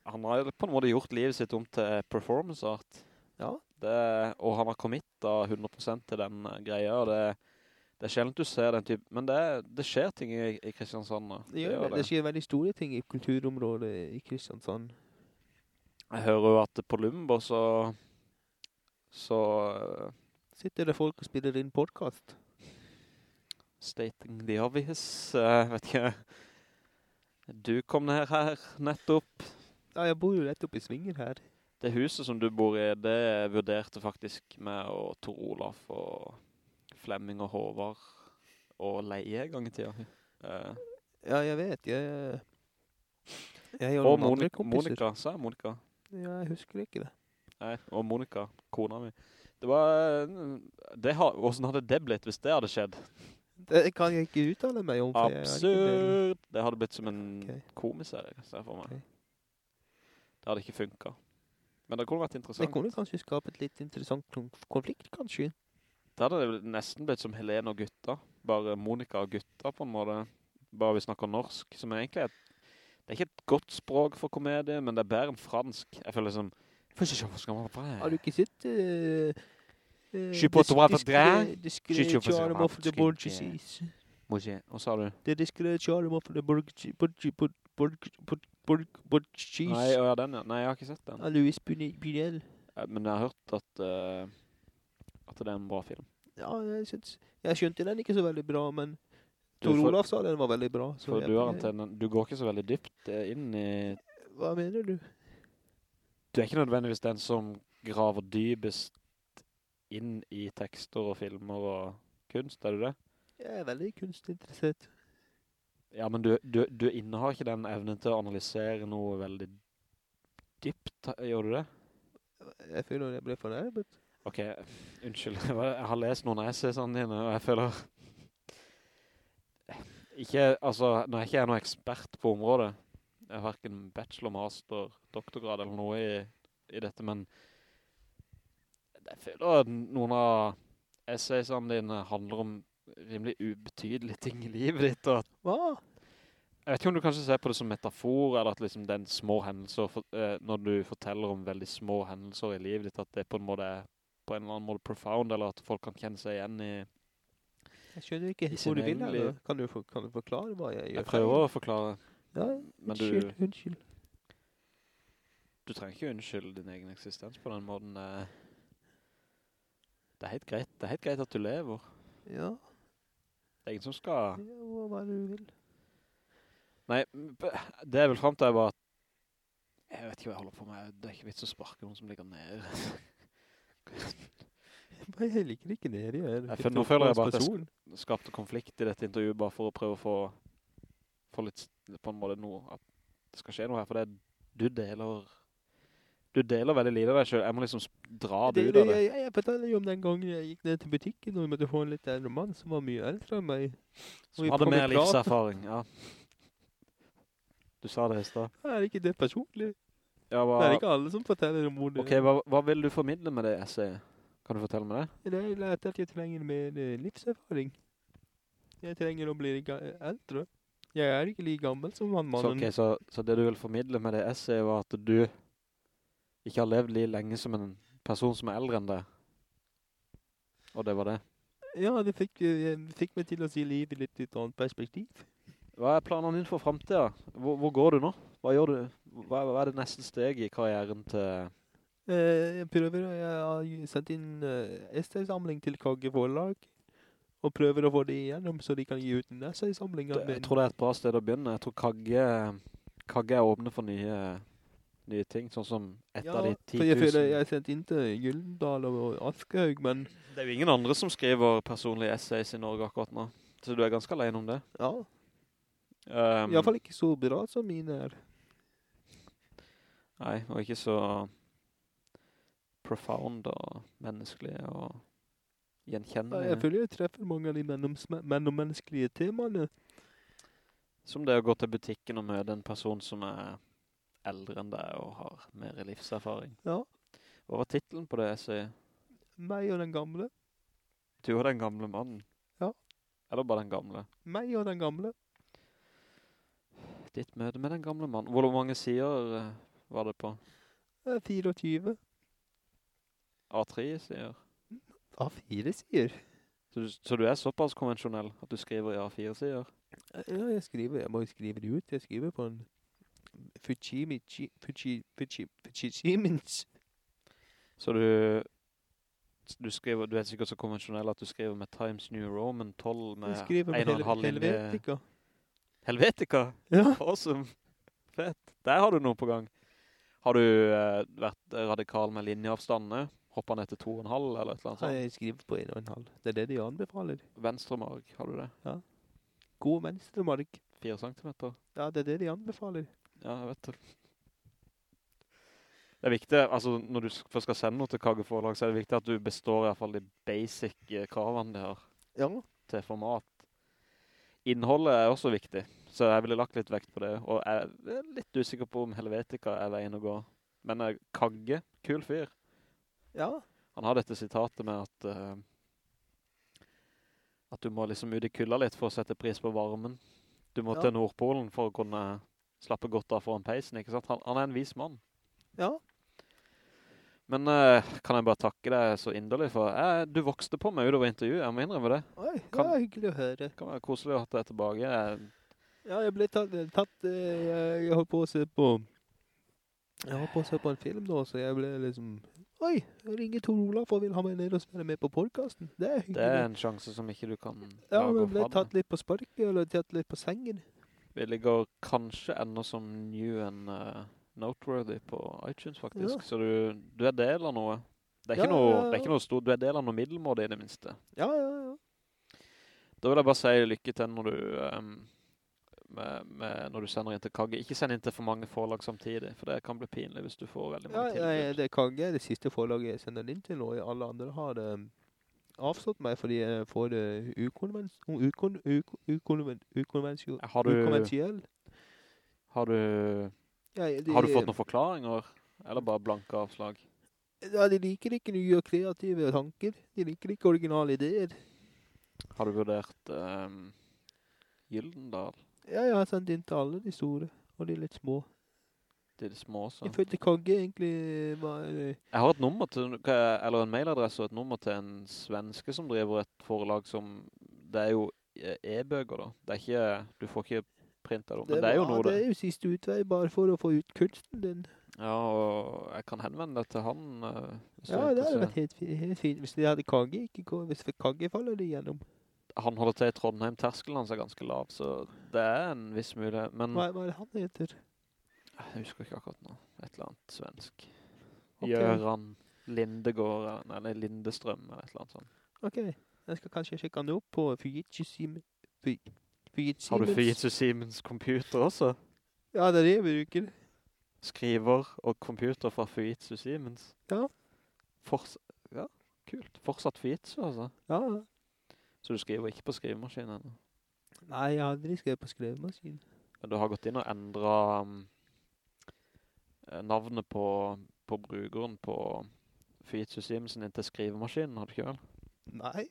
Han har på en måte gjort livet sitt om til performance art. Ja, Det, og han har committet 100% til den eh, greia, og det, det er sjeldent du ser den type, men det, det skjer ting i, i Kristiansand det, gjør, det. det skjer veldig store ting i kulturområdet i Kristiansand. Jeg hører jo at på Lumbo så, så eh, Sitter det folk og spiller din podcast? stating the obvious, uh, vet ikke, du kom ned her nettopp. Ja, jeg bor jo nettopp i Svinger her. Det huset som du bor i, det vurderte faktisk med å Tor Olaf og Flemming og Håvard og leie gang i tida. Uh. Ja, jeg vet. Jeg, jeg og Monika, kompiser. Sa jeg Monica? Jeg husker ikke det. Nei, og Monika, kona mi. Det var, det har, hvordan hadde det blitt hvis det hadde skjedd? Det kan jeg ikke uttale meg om. Absurd! Det hadde blitt som en okay. komiserie, kan jeg for meg. Okay. Det hadde ikke funket. Men det kunne vært interessant. Det kunne kanskje skapet litt interessant konflikt, kanskje. Det hadde nesten blitt som Helene og gutta. Bare Monika og gutta på en måte. Bare vi snakker norsk, som egentlig er et, det er ikke et godt språk for komedie, men det er bedre enn fransk. Jeg føler som, jeg føler ikke hva skal man Har du ikke sett... Uh, uh, Je peux voir de dra? Discret charm of the Borgies. Moje, hva sa du? The discret charm of the Borgies. Nei, ja, den. Nei, jeg har ikke sett den. Av Louis Bunel. Eh, Men jeg har hørt at, uh, at det er en bra film. Ja, jeg synes... Jeg skjønte den ikke så veldig bra, men... Du, Tor Olav sa den var veldig bra. For jeg- du, har du går ikke så veldig dypt eh, inn i... Hva mener du? Du er ikke nødvendigvis den som graver dybest inn i tekster og filmer og kunst, er du det? Jeg er veldig kunstinteressert. Ja, men du, du, du innehar ikke den evnen til å analysere noe veldig dypt, gjør du det? Jeg føler jeg ble fornærmet. Ok, unnskyld. Jeg har lest noen essaysene dine, og jeg føler... Ikke, altså, nå er ikke jeg noen ekspert på området. Jeg har hverken bachelor, master, doktorgrad eller noe i, i dette, men jeg føler at noen av essaysene dine handler om rimelig ubetydelige ting i livet ditt, og Hva? jeg vet ikke om du kanskje ser på det som metafor, eller at liksom den små hendelser, for, eh, når du forteller om veldig små hendelser i livet ditt, at det på en måte er på en eller annen måte profound, eller at folk kan kjenne seg igjen i... Jeg skjønner ikke hvor du vil eller? Kan du, for, kan du forklare hva jeg gjør Jeg prøver å forklare, Ja, unnskyld, du, unnskyld, unnskyld. du trenger ikke unnskylde din egen eksistens på den måten. eh. Det er helt greit, det er helt greit at du lever. Ja, Det er ingen som skal... ja hva det du vil? Nei, det er vel frem til at... bare... Jeg vet ikke hva jeg holder på med. Det er ikke vits å sparke noen som ligger nede. Jeg liker ikke det de gjør. Jeg nå føler jeg bare at jeg skapte konflikt i dette intervjuet bare for å prøve å få, få litt, på en måte noe, at det skal skje noe her, for det du deler, du deler veldig lite av deg selv. Jeg må liksom dra det ut av det. jeg, jeg forteller jo om den gangen jeg gikk ned til butikken og jeg måtte få en litt eldre mann som var mye eldre enn meg. Og Som hadde mer livserfaring, ja. Du sa det i sted. Er ikke det personlig? Ja, hva, Det er ikke alle som forteller om hvor det ok, hva, hva vil du formidle med det essayet? Kan du fortelle meg det? Det er at jeg trenger mer eh, livserfaring. Jeg trenger å bli eldre. Jeg er ikke like gammel som han Så, mannen. så, så det du vil formidle med det essayet var at du ikke har levd like lenge som en person som er eldre enn deg. Og det var det. Ja, det fikk, eh, fikk meg til å si livet i litt, litt annet perspektiv. Hva er planene dine for fremtiden? Hvor, hvor går du nå? Hva du? Hva, hva er det neste steg i karrieren til... Eh, Jeg prøver, jeg har sendt inn essaysamling til Kage forlag, og prøver å få det igjennom, så de kan gi ut en essaysamling jeg tror det er et bra sted å begynne. Jeg tror Kage Kagge er åpne for nye, nye ting, sånn som et Ja, av de 10 for jeg 000. jeg har sendt inn til Gyldendal og Askehaug, men Det er jo ingen andre som skriver personlige essays i Norge akkurat nå. Så du er ganske alene om det. ja, Um, i hvert fall ikke så bra som mine er. Nei, og ikke så profound og menneskelig og gjenkjennende. gjenkjennelig. Jeg føler jeg treffer mange av de mellommenneskelige temaene. Som det å gå til butikken og møte en person som er eldre enn deg og har mer livserfaring. Ja, Hva var titlen på det essayet? meg og den gamle. Du og den gamle mannen? Ja. Eller bare den gamle? Meg og den gamle. Ditt møte med den gamle mannen. Hvor mange sider eh, var det på? Jeg er 24. A3 sider? A4 sier. Så så du er såpass konvensjonell at du skriver i A4-sider? Ja, jeg skriver, jeg jo skrive det ut. Jeg skriver på en Fuchimi, Chi- Fuchi, Fuchi, Fuchimins. Så du, du skriver, du er sikkert så konvensjonell at du skriver med Times New Roman 12 med Jeg skriver med en og en hel, halv linje. Helvetica. Helvetica? Ja. Awesome. Fett. Der har du noe på gang. Har du eh, vært radikal med linjeavstandene? Hoppet ned til to og en halv eller et eller annet Nei, sånt? jeg skriver på en og en halv. Det er det de anbefaler. Venstremark, har du det? Ja. God venstremark. Fire centimeter? Ja, det er det de anbefaler. Ja, jeg vet det. Det er viktig, altså når du først skal sende noe til Kage forlag, så er det viktig at du består i hvert fall de basic eh, kravene de har Ja. til format. innholdet er også viktig, så jeg ville lagt litt vekt på det, og jeg er litt usikker på om Helvetica er veien å gå. Men Kage, Kagge, kul fyr. Ja. Han har dette sitatet med at uh, at du må liksom ut i kulla litt for å sette pris på varmen. Du må Ja. til Nordpolen for å kunne slappe godt av foran peisen, ikke sant? Han, han er en vis mann. Ja. Men uh, kan jeg bare takke deg så inderlig for eh, Du vokste på meg utover intervjuet, jeg må innrømme det. Oi, Kan- det var hyggelig å høre. Det kan være koselig å ha deg tilbake. Jeg, Ja, jeg ble tatt, tatt eh, jeg, jeg holdt på å se på Jeg holdt på å se på en film da, så jeg ble liksom Oi, jeg ringer Tor Olav og vil ha meg ned og spille med på podcasten. Det er hyggelig. det er en sjanse som ikke du kan ja, men ble tatt litt på sparket, eller tatt litt på sengen. Vi ligger kanskje enda som new and uh, noteworthy på iTunes faktisk, Ja. så du, du er del av noe. Det er, Ja, noe, det er ikke noe stort, du er del av noe middelmåde i det minste. Ja, ja, ja. Da vil jeg bare si lykke til når du, ehm, med, med, når du sender inn til Kagge. Ikke send inn til for mange forlag samtidig, for det kan bli pinlig hvis du får veldig Ja, mange tilbud. Ja, det er Kage, det siste forlaget jeg sender inn til nå. Alle andre har um, avstått meg fordi jeg får det Har du, ukonvensiell. har du, Ja, de, har du fått noen forklaringer, eller bare blanke avslag? Ja, de liker ikke nye og kreative tanker. De liker ikke originale ideer. Har du vurdert um, Gyldendal? Ja, jeg har sendt inn til alle de store, og de litt små. De små også? Jeg følte Kagge egentlig var... eh, Jeg har et nummer til, eller en mailadresse og et nummer til en svenske som driver et forlag som, det er jo eh, e-bøker da. Det er ikke, du får ikke printet det, men det er jo noe det. Det er jo siste utvei bare for å få ut kunsten din. Ja, og jeg kan henvende deg til han. eh, Ja, det hadde vært helt, helt fint. Hvis de hadde Kagge, ikke hvis Kagge faller det igjennom. Han holder til i Trondheim, terskelen hans er ganske lav, så det er en viss mulighet. Men Hva, hva er det han heter? jeg husker ikke akkurat nå. Et eller annet svensk. Okay. Gjøran Lindegård, eller- Lindestrøm, eller et eller annet sånt. Ok, jeg skal kanskje sjekke han opp på Fujitsu Siemens. Har du Fujitsu Siemens computer også? Ja, det er det jeg bruker. Skriver og computer fra Fujitsu Siemens? Ja. Fors ja, kult. Fortsatt Fujitsu, altså. Ja, ja. Så du skriver ikke på skrivemaskinen enda? Nei, jeg har aldri skrevet på skrivemaskinen. Men du har gått inn og endret um, eh, navnet på, på brukeren på Fujitsu Simonsen inn til skrivemaskinen, har du ikke vel? Nei,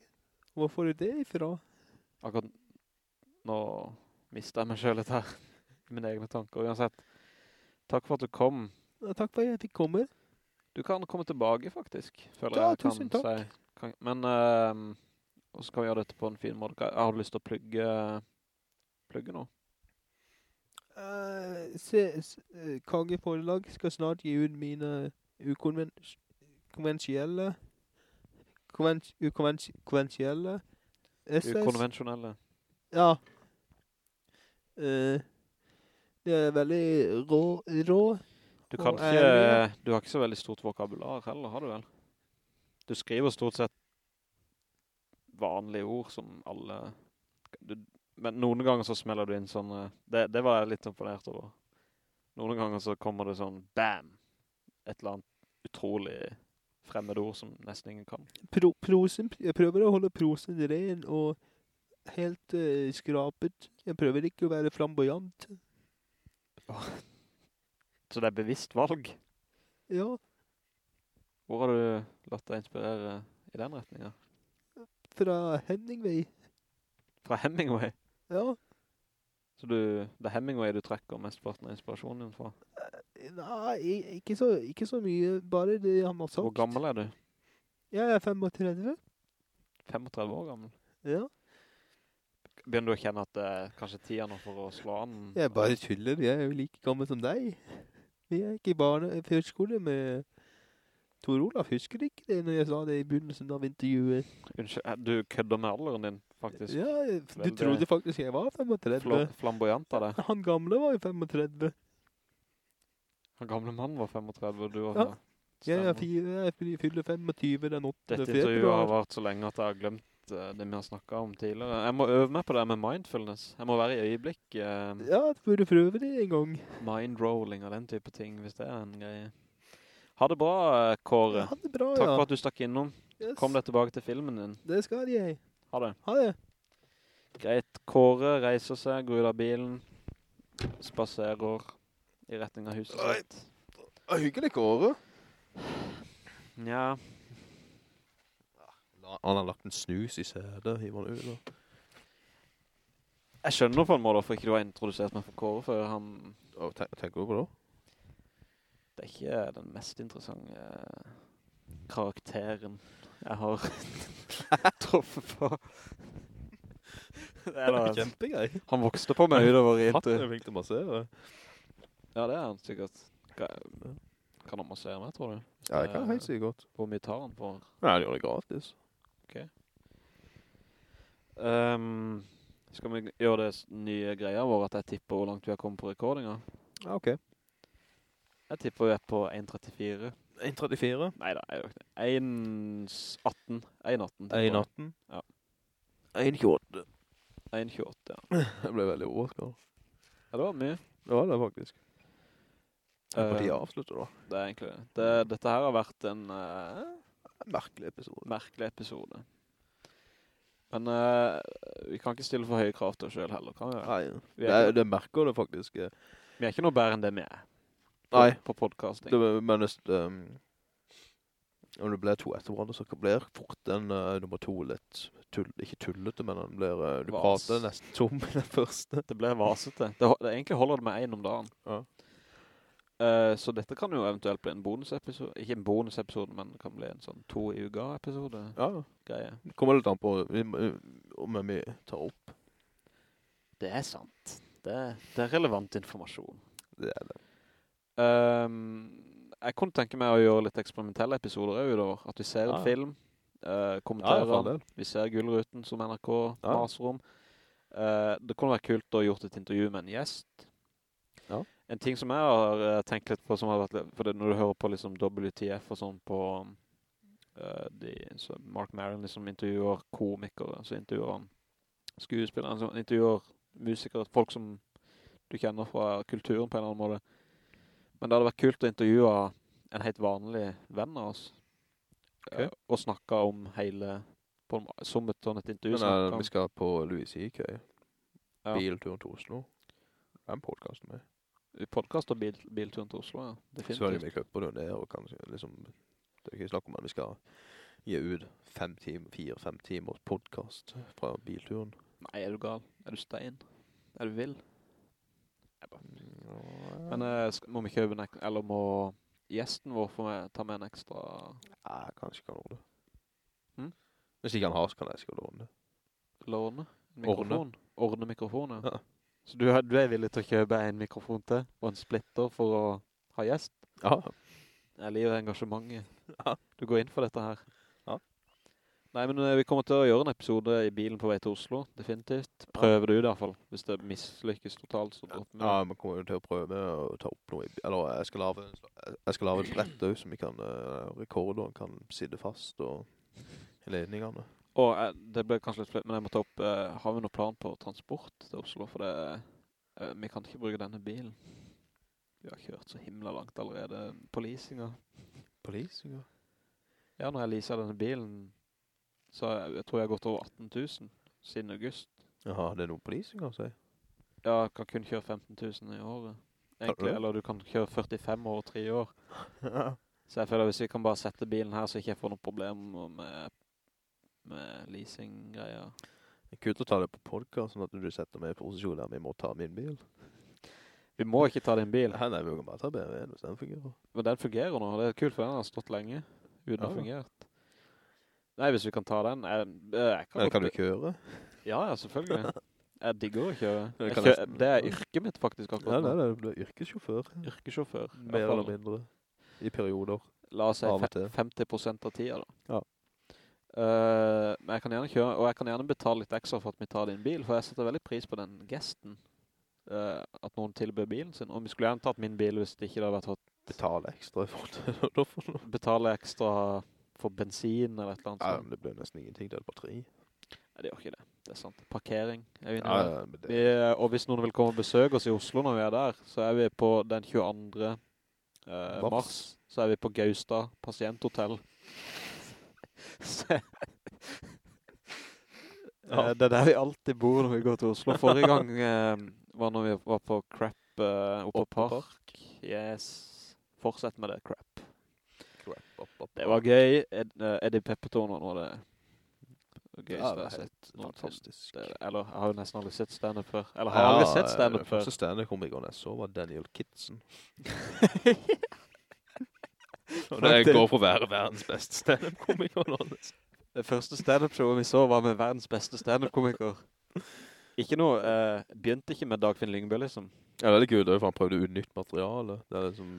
hvor får du det ifra? Akkurat nå mister jeg meg selv litt her, i mine egne tanker. Uansett, takk for at du kom. Ja, takk for at jeg fikk komme. Du kan komme tilbake faktisk, føler Ja, jeg kan tusen takk. si. Kan, men, um, og så kan vi gjøre dette på en fin måte. Har du lyst til å plugge, plugge noe? Uh, se, s- eh, Kage forlag skal snart gi ut mine ukonvensielle konvens, ukonvensielle konvensielle essays. Ukonvensjonelle. Ja. Uh, det er veldig rå, rå. Du, kan ikke, du har ikke så veldig stort vokabular heller, har du vel? Du skriver stort sett vanlige ord som alle... Du, men noen ganger så smeller du inn sånn... Det, det var jeg litt imponert over. Noen ganger så kommer det sånn BAM! Et eller annet utrolig fremmed ord som nesten ingen kan. Pro, prosen, jeg prøver å holde prosen ren og helt uh, skrapet. Jeg prøver ikke å være flamboyant. Så det er bevisst valg. Ja, Hvor har du latt deg inspirere i den retningen? Fra Hemingway. Fra Hemingway? Ja. Så du, det er Hemingway du trekker mestparten av inspirasjonen din fra? Nei, ikke så, ikke så mye, bare det han har sagt. Hvor gammel er du? Jeg er 35. 35 år gammel? Ja. Begynner du å kjenne at det er kanskje tida nå for å slå an? Jeg bare tuller, jeg er jo like gammel som deg. Vi er ikke i barne førskole med Tor Olav husker du ikke det når jeg sa det i begynnelsen av intervjuet? Unnskyld, du kødder med alderen din, faktisk. Ja, du Veldig- trodde faktisk jeg var 35. Fla flamboyant av det. Han gamle var jo 35. Han gamle mannen var 35, og du var... Ja. Jeg er fire, jeg fyller- fyller 25 den 8. Dette intervjuet har vært så lenge at jeg har glemt eh, det vi har snakket om tidligere. Jeg må øve meg på det med mindfulness. Jeg må være i øyeblikk. eh, Ja, du burde prøve det en gang. mindrolling og den type ting, hvis det er en greie. Ha det bra, eh, Kåre. Ha det bra, Takk ja. for at du stakk innom. Yes. Kom deg tilbake til filmen din. Det skal jeg. Ha det. Ha det. Greit, Kåre reiser seg, går ut av bilen, spaserer i retning av huset sitt. Hyggelig Kåre. Ja, Han har lagt en snus i sædet, hiver han ut. Jeg skjønner på en måte hvorfor ikke du har introdusert meg for Kåre før. Han, Oh, ten tenker du på det? Det er ikke den mest interessante karakteren jeg har truffet på. Det Eller, Kjempegøy. han vokste på meg utover i Han fikk er å massere. Ja, det er han sikkert. Kan, han massere meg, tror du? Ja, det kan han helt sikkert. Hvor mye tar han for? Nei, han gjør det gratis. Ehm, skal vi gjøre det nye greia vår at jeg tipper hvor langt vi har kommet på rekordinga? Ja, ok. Jeg tipper vi er på 1.34. 1.34. Neida, jeg vet ikke det. 1.18. 1.18. 1.18. Ja. 1.28. 1.28, ja. Jeg ble veldig overrasket. Ja, det var mye. Det var det faktisk. Det er på Eh, tide å avslutte da. Det er egentlig det. det. Dette her har vært en Uh, merkelig episode. merkelig episode. Men uh, vi kan ikke stille for høye krav til oss selv heller, kan vi? Nei, Vi det, er, det, det merker det faktisk. eh. vi er ikke noe bedre enn det vi er. På, Nei. På podcasting. Det, men um, om det blir to etter hverandre, så blir fort den uh, nummer to litt tull, ikke tullete, men den blir, uh, du Vas. prater nesten tom i den første. Det blir vasete. Det, det egentlig holder det med en om dagen. Ja. Uh, så dette kan jo eventuelt bli en bonusepisode. Ikke en bonusepisode, men det kan bli en sånn to i uga-episode Ja, greie. det kommer litt an på om vi tar opp. Det er sant. Det, det er relevant informasjon. Det er det. Ehm, jeg kunne tenke meg å gjøre litt eksperimentelle episoder også utover. At vi ser en Ja. film, uh, kommenterer ja, den. Vi ser Gullruten som NRK Ja. maser om. Uh, det kunne være kult å ha gjort et intervju med en gjest. Ja. En ting som jeg har eh, tenkt litt på, som har vært litt, for det, når du hører på liksom WTF og sånn på uh, de, så Mark Maron liksom intervjuer komikere, så intervjuer han skuespillere, så intervjuer musikere, folk som du kjenner fra kulturen på en eller annen måte. Men det hadde vært kult å intervjue en helt vanlig venn av oss. Okay. eh, og snakke om hele, på, som et sånn et intervju. Men uh, vi skal på Louis C.K. Ja. Bilturen til Oslo. Den podcasten med. Podcast podcaster bil, bilturen til Oslo, ja. Så er det vi køper køpper det ned, og kanskje liksom, det er ikke snakk om at vi skal gi ut fem timer, fire-fem timers podcast fra bilturen. Nei, er du gal? Er du stein? Er du vill? Bare... Men eh, må vi kjøpe en ekstra, eller må gjesten vår få med, ta med en ekstra ja, kanskje kan ordne det. Hm? Hvis ikke han har, så kan jeg sikkert ordne det. låne? Mikrofon? Ordne. Ordne mikrofon, ja. Ja. Så du, du er villig til å kjøpe en mikrofon til, og en splitter for å ha gjest? Ja, Jeg liker engasjementet. Ja. Du går inn for dette her. Nei, men eh, vi kommer til å gjøre en episode i bilen på vei til Oslo, definitivt. Prøver ut i hvert fall. Hvis det mislykkes totalt, vi ja det. kommer jo til å prøve å ta opp noe, eller jeg skal lave, jeg skal lave et brett også, som vi kan, uh, rekorderen kan sidde fast, og i ledningene. Og eh, det ble kanskje litt flytt, men jeg må ta opp, eh, har vi noen plan på transport til Oslo? For det, eh, vi kan ikke bruke denne bilen. Vi har kjørt så himla langt allerede på leasinga. På leasing, ja. Ja, når jeg leaser denne bilen, så jeg, jeg tror jeg har gått over 18 000 siden august. Jaha, det er noe på leasing, altså? Ja, jeg kan kun kjøre 15 000 i året. Egentlig, eller du kan kjøre 45 år og 3 år. Så jeg føler hvis vi kan bare sette bilen her, så ikke jeg får noen problemer med, med leasing-greier. Det er kult å ta det på podcast, sånn at du setter meg i posisjon der vi må ta min bil. Vi må ikke ta din bil, Nei, nei, vi kan bare ta BMW hvis den fungerer. men den fungerer nå. Det er kult, for den har stått lenge uten å Ja. fungert. Nei, hvis vi kan ta den. Jeg, jeg kan, Eller kan du køre? Ja, ja, selvfølgelig. Jeg digger å kjøre. Det kjø- det er yrket mitt faktisk Ja, akkurat det nå. er det. Du blir Yrkesjåfør. Yrkessjåfør. Mer eller mindre. I perioder. La oss si Av og fe- til. 50% av tida da. Ja. Eh, men jeg kan gjerne kjøre, og jeg kan gjerne betale litt ekstra for at vi tar din bil, for jeg setter veldig pris på den gesten. Uh, at noen tilbød bilen sin. Og vi skulle gjerne tatt min bil hvis det ikke hadde vært hatt... Betale ekstra i forhold til å betale ekstra for bensin eller et eller annet Ja, men det ble nesten ingenting det et batteri. Nei, det gjør ikke det. Det er sant. Parkering er Ja, ja, det, Vi, eh, og hvis noen vil komme og besøke oss i Oslo når vi er der, så er vi på den 22. eh, Mars. mars. Så er vi på Gaustad pasienthotell. Så- Eh, Det er der vi alltid bor når vi går til Oslo. Forrige gang eh, var når vi var på crap eh, oppe på park. park. Yes. Fortsett med det crap. Det var gøy. Ed, eh, Eddie Pepperton var noe det gøyeste Ja, jeg det har var sett. helt fantastisk. Det, eller, jeg har jo nesten aldri sett stand-up før. Eller har aldri sett stand-up den før. første stand-up-komikeren jeg så var Daniel Kitson. Og det går for å være verdens beste stand-up-komiker nå. Det første stand-up-showet vi så var med verdens beste stand-up-komiker. Ikke noe, eh, begynte ikke med Dagfinn Lyngbø, liksom. Ja, det er litt kult, for han prøvde ut nytt materiale. Det er liksom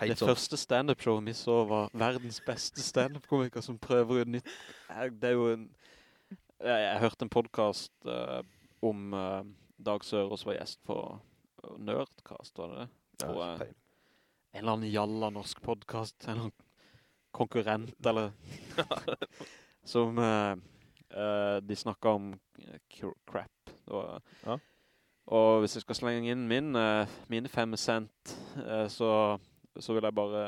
Det sånn... første stand-up-showet vi så var verdens beste stand-up-komiker som prøver ut nytt. Det er jo en... Jeg, jeg hørte en podcast uh, om uh, Dag Sørås var gjest på eh, Nerdcast, var det det? Så eh, en eller annen jalla norsk podcast, en eller annen konkurrent, eller som de snakket om crap. Det var, Ja. Og hvis jeg skal slenge inn min, mine fem cent, så, så vil jeg bare,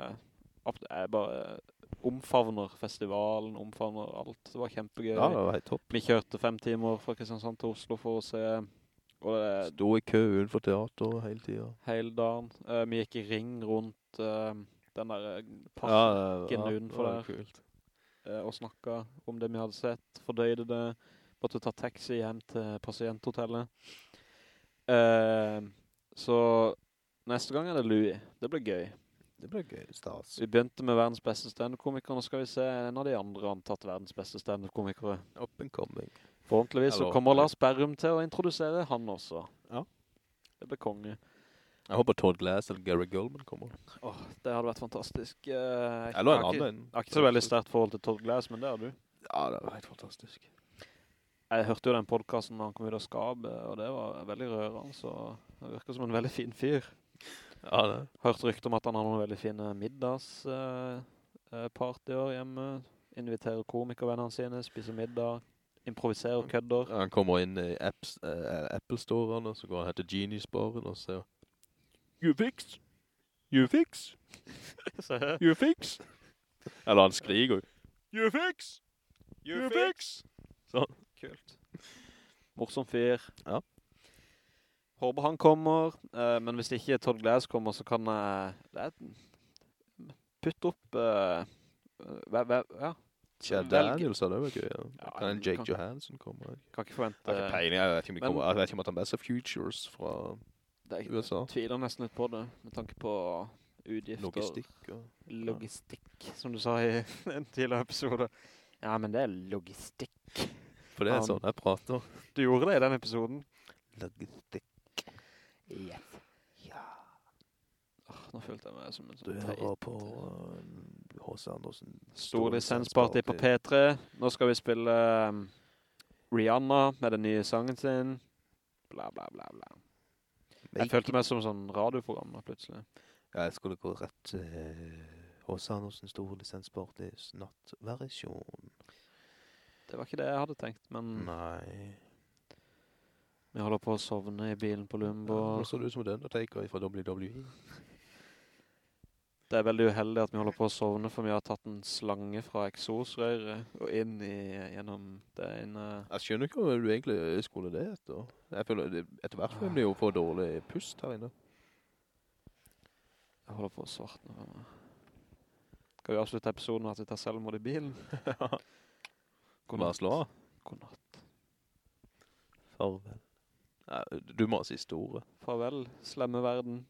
jeg bare omfavner festivalen, omfavner alt. Det var kjempegøy. Ja, det var helt topp. Vi kjørte fem timer fra Kristiansand til Oslo for å se, og det, Stod i kø utenfor teater hele tiden. hele dagen. Uh, vi gikk i ring rundt uh, den der eh, parken Ja, Parken ja, utenfor der. kult. Uh, og snakket om det vi hadde sett, fordøyde det, måtte ta taxi hjem til pasienthotellet. Eh, så neste gang er det Louis. Det blir gøy. Det ble gøy, stas. Vi begynte med verdens beste stand-up-komikere, nå skal vi se en av de andre antatt verdens beste stand-up-komikere. Up and coming. Forhåndentligvis så kommer Lars Berrum til å introdusere han også. Ja. Det blir konge. Jeg håper Todd Glass eller Gary Goldman kommer. Åh, det hadde vært fantastisk. Eh, jeg, Eller en annen. jeg har ikke så veldig sterkt forhold til Todd Glass, men det har du. Ja, det var helt fantastisk. Jeg hørte jo den podcasten når han kom ut av skab og det var veldig rørende, så det virker som en veldig fin fyr. Ja, det. Hørt rykte om at han har noen veldig fine middagspartyer hjemme, inviterer komikervennene sine, spiser middag, improviserer kødder. Han kommer inn i apps, eh, Apple Store Og så går han her til Genius-baren og ser You fix? You fix? You fix? Eller han skriker You fix? You fix? Sånn. Kult. Morsom fyr. Ja. Håper han kommer, eh, men hvis ikke Todd Glass kommer, så kan jeg det er, putte opp uh, ja, Chad Velg- Daniels hadde vært gøy. Ja. Ja, kan Jake kan- Johansson komme? Kan ikke forvente Jeg, ikke peiling, jeg vet ikke om, Men- kommer, jeg vet ikke om at han er futures fra er, USA. Jeg tviler nesten litt på det, med tanke på utgifter. Logistikk og... Logistikk, som du sa i en tidligere episode. Ja, men det er logistikk. For det er sånn jeg prater. Du gjorde det i den episoden. Logistikk. Ja. nå følte jeg meg som en Du sånn hører teit. på uh, H.C. Andersen. Stor lisensparty på P3. Nå skal vi spille um, Rihanna med den nye sangen sin. Bla, bla, bla, bla. Jeg følte meg som sånn radioprogram da, plutselig. Ja, jeg skulle gå rett H.C. Andersen Stor lisenspartys nattversjon. Det var ikke det jeg hadde tenkt, men Nei. Vi holder på å sovne i bilen på Lumbo. Nå så du ut som den Undertaker fra WWE. Det er veldig uheldig at vi holder på å sovne, for vi har tatt en slange fra eksosrøret og inn i, gjennom det ene... Jeg skjønner ikke om du egentlig skulle det etter. Jeg føler det, etter hvert får vi jo få dårlig pust her inne. Jeg holder på å svartne for meg. Skal vi avslutte episoden med at vi tar selvmord i bilen? Bare slå av. God natt. Farvel. Du må si store. Farvel, slemme verden.